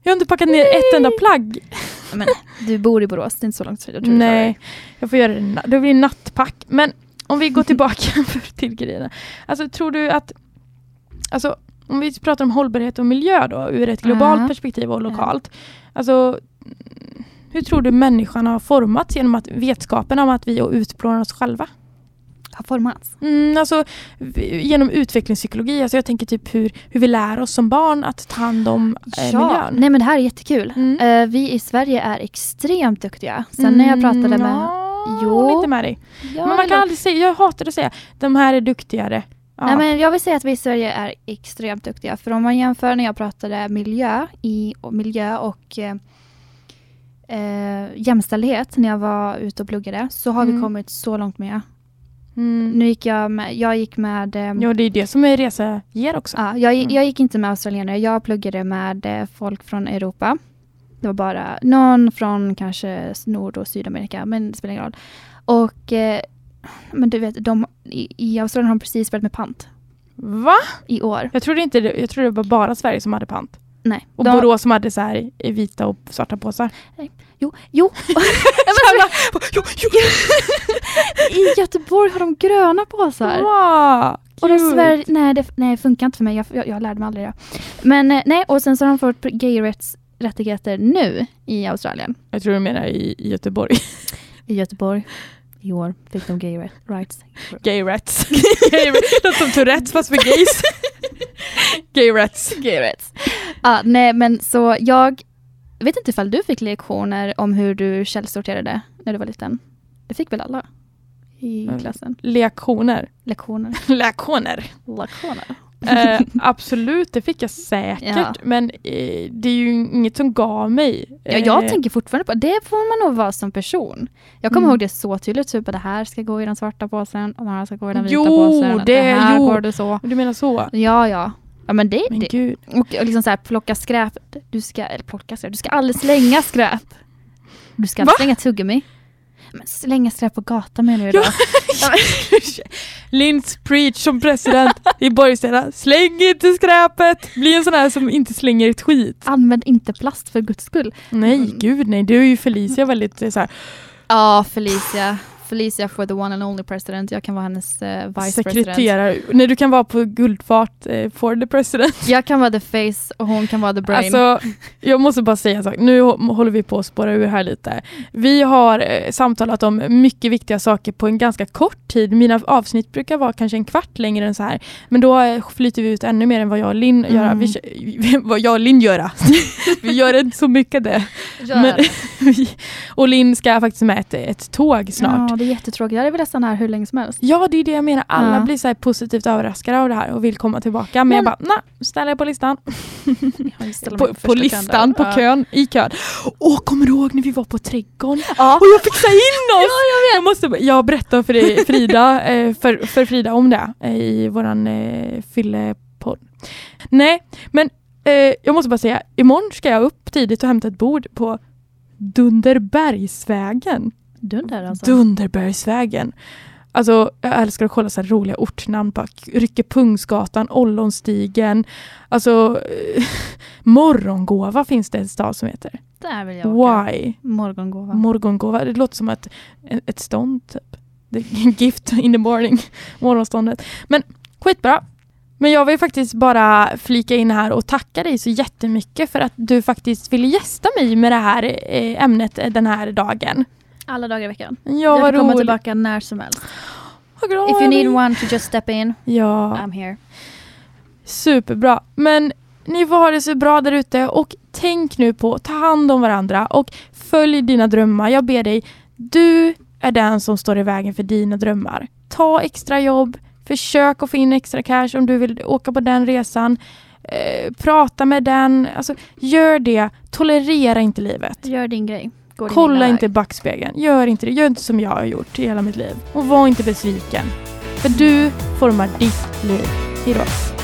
Speaker 1: Jag har inte packat ner ett enda plagg. <laughs>
Speaker 2: Men du bor i Borås, det är inte så långt. Jag tror.
Speaker 1: Nej, jag får göra det. Det blir nattpack. Men om vi går tillbaka <laughs> till grejerna. Alltså tror du att... Alltså om vi pratar om hållbarhet och miljö då ur ett globalt
Speaker 2: Ja.
Speaker 1: perspektiv och lokalt. Alltså mm, hur tror du människan har formats genom att vetskapen om att vi utplånar oss själva?
Speaker 2: Har formats.
Speaker 1: Mm, alltså, genom utvecklingspsykologi. Alltså jag tänker typ hur, hur vi lär oss som barn att ta hand om eh, miljön.
Speaker 2: nej men det här är jättekul.
Speaker 1: Mm.
Speaker 2: Eh, vi i Sverige är extremt duktiga. Sen när jag pratade med...
Speaker 1: Ja,
Speaker 2: Jo.
Speaker 1: lite med dig.
Speaker 2: Ja,
Speaker 1: men man kan aldrig säga, jag hatar att säga, de här är duktigare. Ja.
Speaker 2: Nej, men jag vill säga att vi i Sverige är extremt duktiga. För om man jämför när jag pratade miljö, i, miljö och eh, eh, jämställdhet när jag var ute och pluggade så har vi
Speaker 1: Mm.
Speaker 2: kommit så långt med.
Speaker 1: Mm.
Speaker 2: Nu gick jag med, jag gick med eh,
Speaker 1: Ja, det är det som är resa ger också.
Speaker 2: Ja, jag,
Speaker 1: Mm.
Speaker 2: jag gick inte med australienare, jag pluggade med eh, folk från Europa. Det var bara någon från kanske Nord och Sydamerika, men det spelar ingen roll. Och eh, men du vet, de, i, i Australien har de precis börjat med pant
Speaker 1: Va?
Speaker 2: i år.
Speaker 1: Jag trodde, inte, det- jag trodde det var bara Sverige som hade pant.
Speaker 2: Nej.
Speaker 1: Och
Speaker 2: de,
Speaker 1: Borås som hade så här i vita och svarta påsar. <laughs> <laughs>
Speaker 2: Jo, jo.
Speaker 1: jo, jo. <laughs>
Speaker 2: I Göteborg har de gröna påsar.
Speaker 1: Wow,
Speaker 2: Och de. Sverige, nej det nej, funkar inte för mig, jag, jag, jag lärde mig aldrig det. Men eh, nej, och sen så har de fått gay rights rättigheter nu i Australien.
Speaker 1: Jag tror du menar i, i Göteborg.
Speaker 2: I Göteborg. I år fick de gay ri- rights.
Speaker 1: Gay rats. Rats. Låter som Tourettes fast för gays. Gay rats.
Speaker 2: Gay rights. Ja, nej men så jag vet inte ifall du fick lektioner om hur du källsorterade när du var liten. Det fick väl alla i
Speaker 1: Mm.
Speaker 2: klassen?
Speaker 1: Lektioner.
Speaker 2: Lektioner. <laughs>
Speaker 1: Lektioner.
Speaker 2: Lektioner.
Speaker 1: Eh, <laughs> absolut, det fick jag säkert.
Speaker 2: Ja.
Speaker 1: Men eh, det är ju inget som gav mig.
Speaker 2: Ja, jag
Speaker 1: Eh,
Speaker 2: tänker fortfarande på det får man nog vara som person. Jag kommer
Speaker 1: Mm.
Speaker 2: ihåg det så tydligt, typ att det här ska gå i den svarta påsen och det här ska gå i den vita
Speaker 1: Jo,
Speaker 2: påsen.
Speaker 1: det-
Speaker 2: det här
Speaker 1: jo.
Speaker 2: går det så.
Speaker 1: Du menar så?
Speaker 2: Ja, ja. Ja men det,
Speaker 1: Men
Speaker 2: det. Och, och liksom så här plocka skräp. Du ska, eller plocka skräp, du ska aldrig slänga skräp. Du ska aldrig
Speaker 1: Va?
Speaker 2: slänga tuggummi. Men slänga skräp på gatan menar du
Speaker 1: Ja.
Speaker 2: då? <laughs>
Speaker 1: Linds preach som president i Borgstena. Släng inte skräpet! Bli en sån här som inte slänger ett skit.
Speaker 2: Använd inte plast för guds skull.
Speaker 1: Nej,
Speaker 2: Mm.
Speaker 1: gud nej. Du är ju Felicia väldigt eh, så här,
Speaker 2: Ja, Felicia. Felicia for the one and only president. Jag kan vara hennes uh, vice president.
Speaker 1: sekreterare. Nej, du kan vara på guldfart eh, for the president. <laughs>
Speaker 2: Jag kan vara the face och hon kan vara the brain.
Speaker 1: Alltså, jag måste bara säga en sak. Nu hå- håller vi på att spåra ur här lite. Vi har eh, samtalat om mycket viktiga saker på en ganska kort tid. Mina avsnitt brukar vara kanske en kvart längre än så här. Men då eh, flyter vi ut ännu mer än vad jag och Linn gör.
Speaker 2: Mm.
Speaker 1: Vi, kö- <laughs> vad jag och Linn gör. <laughs> vi gör inte så mycket det. Men, vi, och Linn ska faktiskt med ett, ett tåg snart.
Speaker 2: Ja, det är jättetråkigt. Jag hade velat stanna här hur länge som helst.
Speaker 1: Ja, det är det jag menar. Alla
Speaker 2: Ja.
Speaker 1: blir så positivt överraskade av det här och vill komma tillbaka. Men,
Speaker 2: Men-
Speaker 1: jag bara, nej, ställer jag på listan.
Speaker 2: Jag
Speaker 1: På, på
Speaker 2: kön
Speaker 1: listan, på
Speaker 2: Ja.
Speaker 1: kön, i kön. Åh, kommer du ihåg när vi var på trädgården?
Speaker 2: Ja.
Speaker 1: Och jag fixade in oss! jag, måste, jag berättade för dig, Frida, eh, för, för Frida om det eh, i våran eh, fyllepodd. Nej, men eh, jag måste bara säga, imorgon ska jag upp tidigt och hämta ett bord på Dunderbergsvägen.
Speaker 2: Dunder alltså.
Speaker 1: Dunderbergsvägen. Alltså, jag älskar att kolla så roliga ortnamn. Bara Ryckepungsgatan, Ollonstigen. Alltså, <laughs> Morgongåva finns det en stad som heter.
Speaker 2: Där vill jag åka.
Speaker 1: Why?
Speaker 2: Morgongåva.
Speaker 1: Morgongåva. Det låter som ett, ett stånd typ. <laughs> Gift in the morning. <laughs> Morgonståndet. Men skitbra. Men jag vill faktiskt bara flika in här och tacka dig så jättemycket för att du faktiskt ville gästa mig med det här eh, ämnet den här dagen.
Speaker 2: Alla dagar i veckan.
Speaker 1: Ja,
Speaker 2: jag
Speaker 1: vad
Speaker 2: kan komma
Speaker 1: roligt.
Speaker 2: tillbaka när som helst. If you need one to just step in,
Speaker 1: Ja,
Speaker 2: I'm here.
Speaker 1: superbra. Men ni får ha det så bra där ute och tänk nu på ta hand om varandra och följ dina drömmar. Jag ber dig, du är den som står i vägen för dina drömmar. Ta extra jobb, försök att få in extra cash om du vill åka på den resan. Eh, prata med den, alltså gör det. Tolerera inte livet.
Speaker 2: Gör din grej. Gå din
Speaker 1: Kolla inte i backspegeln. Gör inte det. Gör inte som jag har gjort i hela mitt liv. Och var inte besviken. För du formar ditt liv. Hejdå.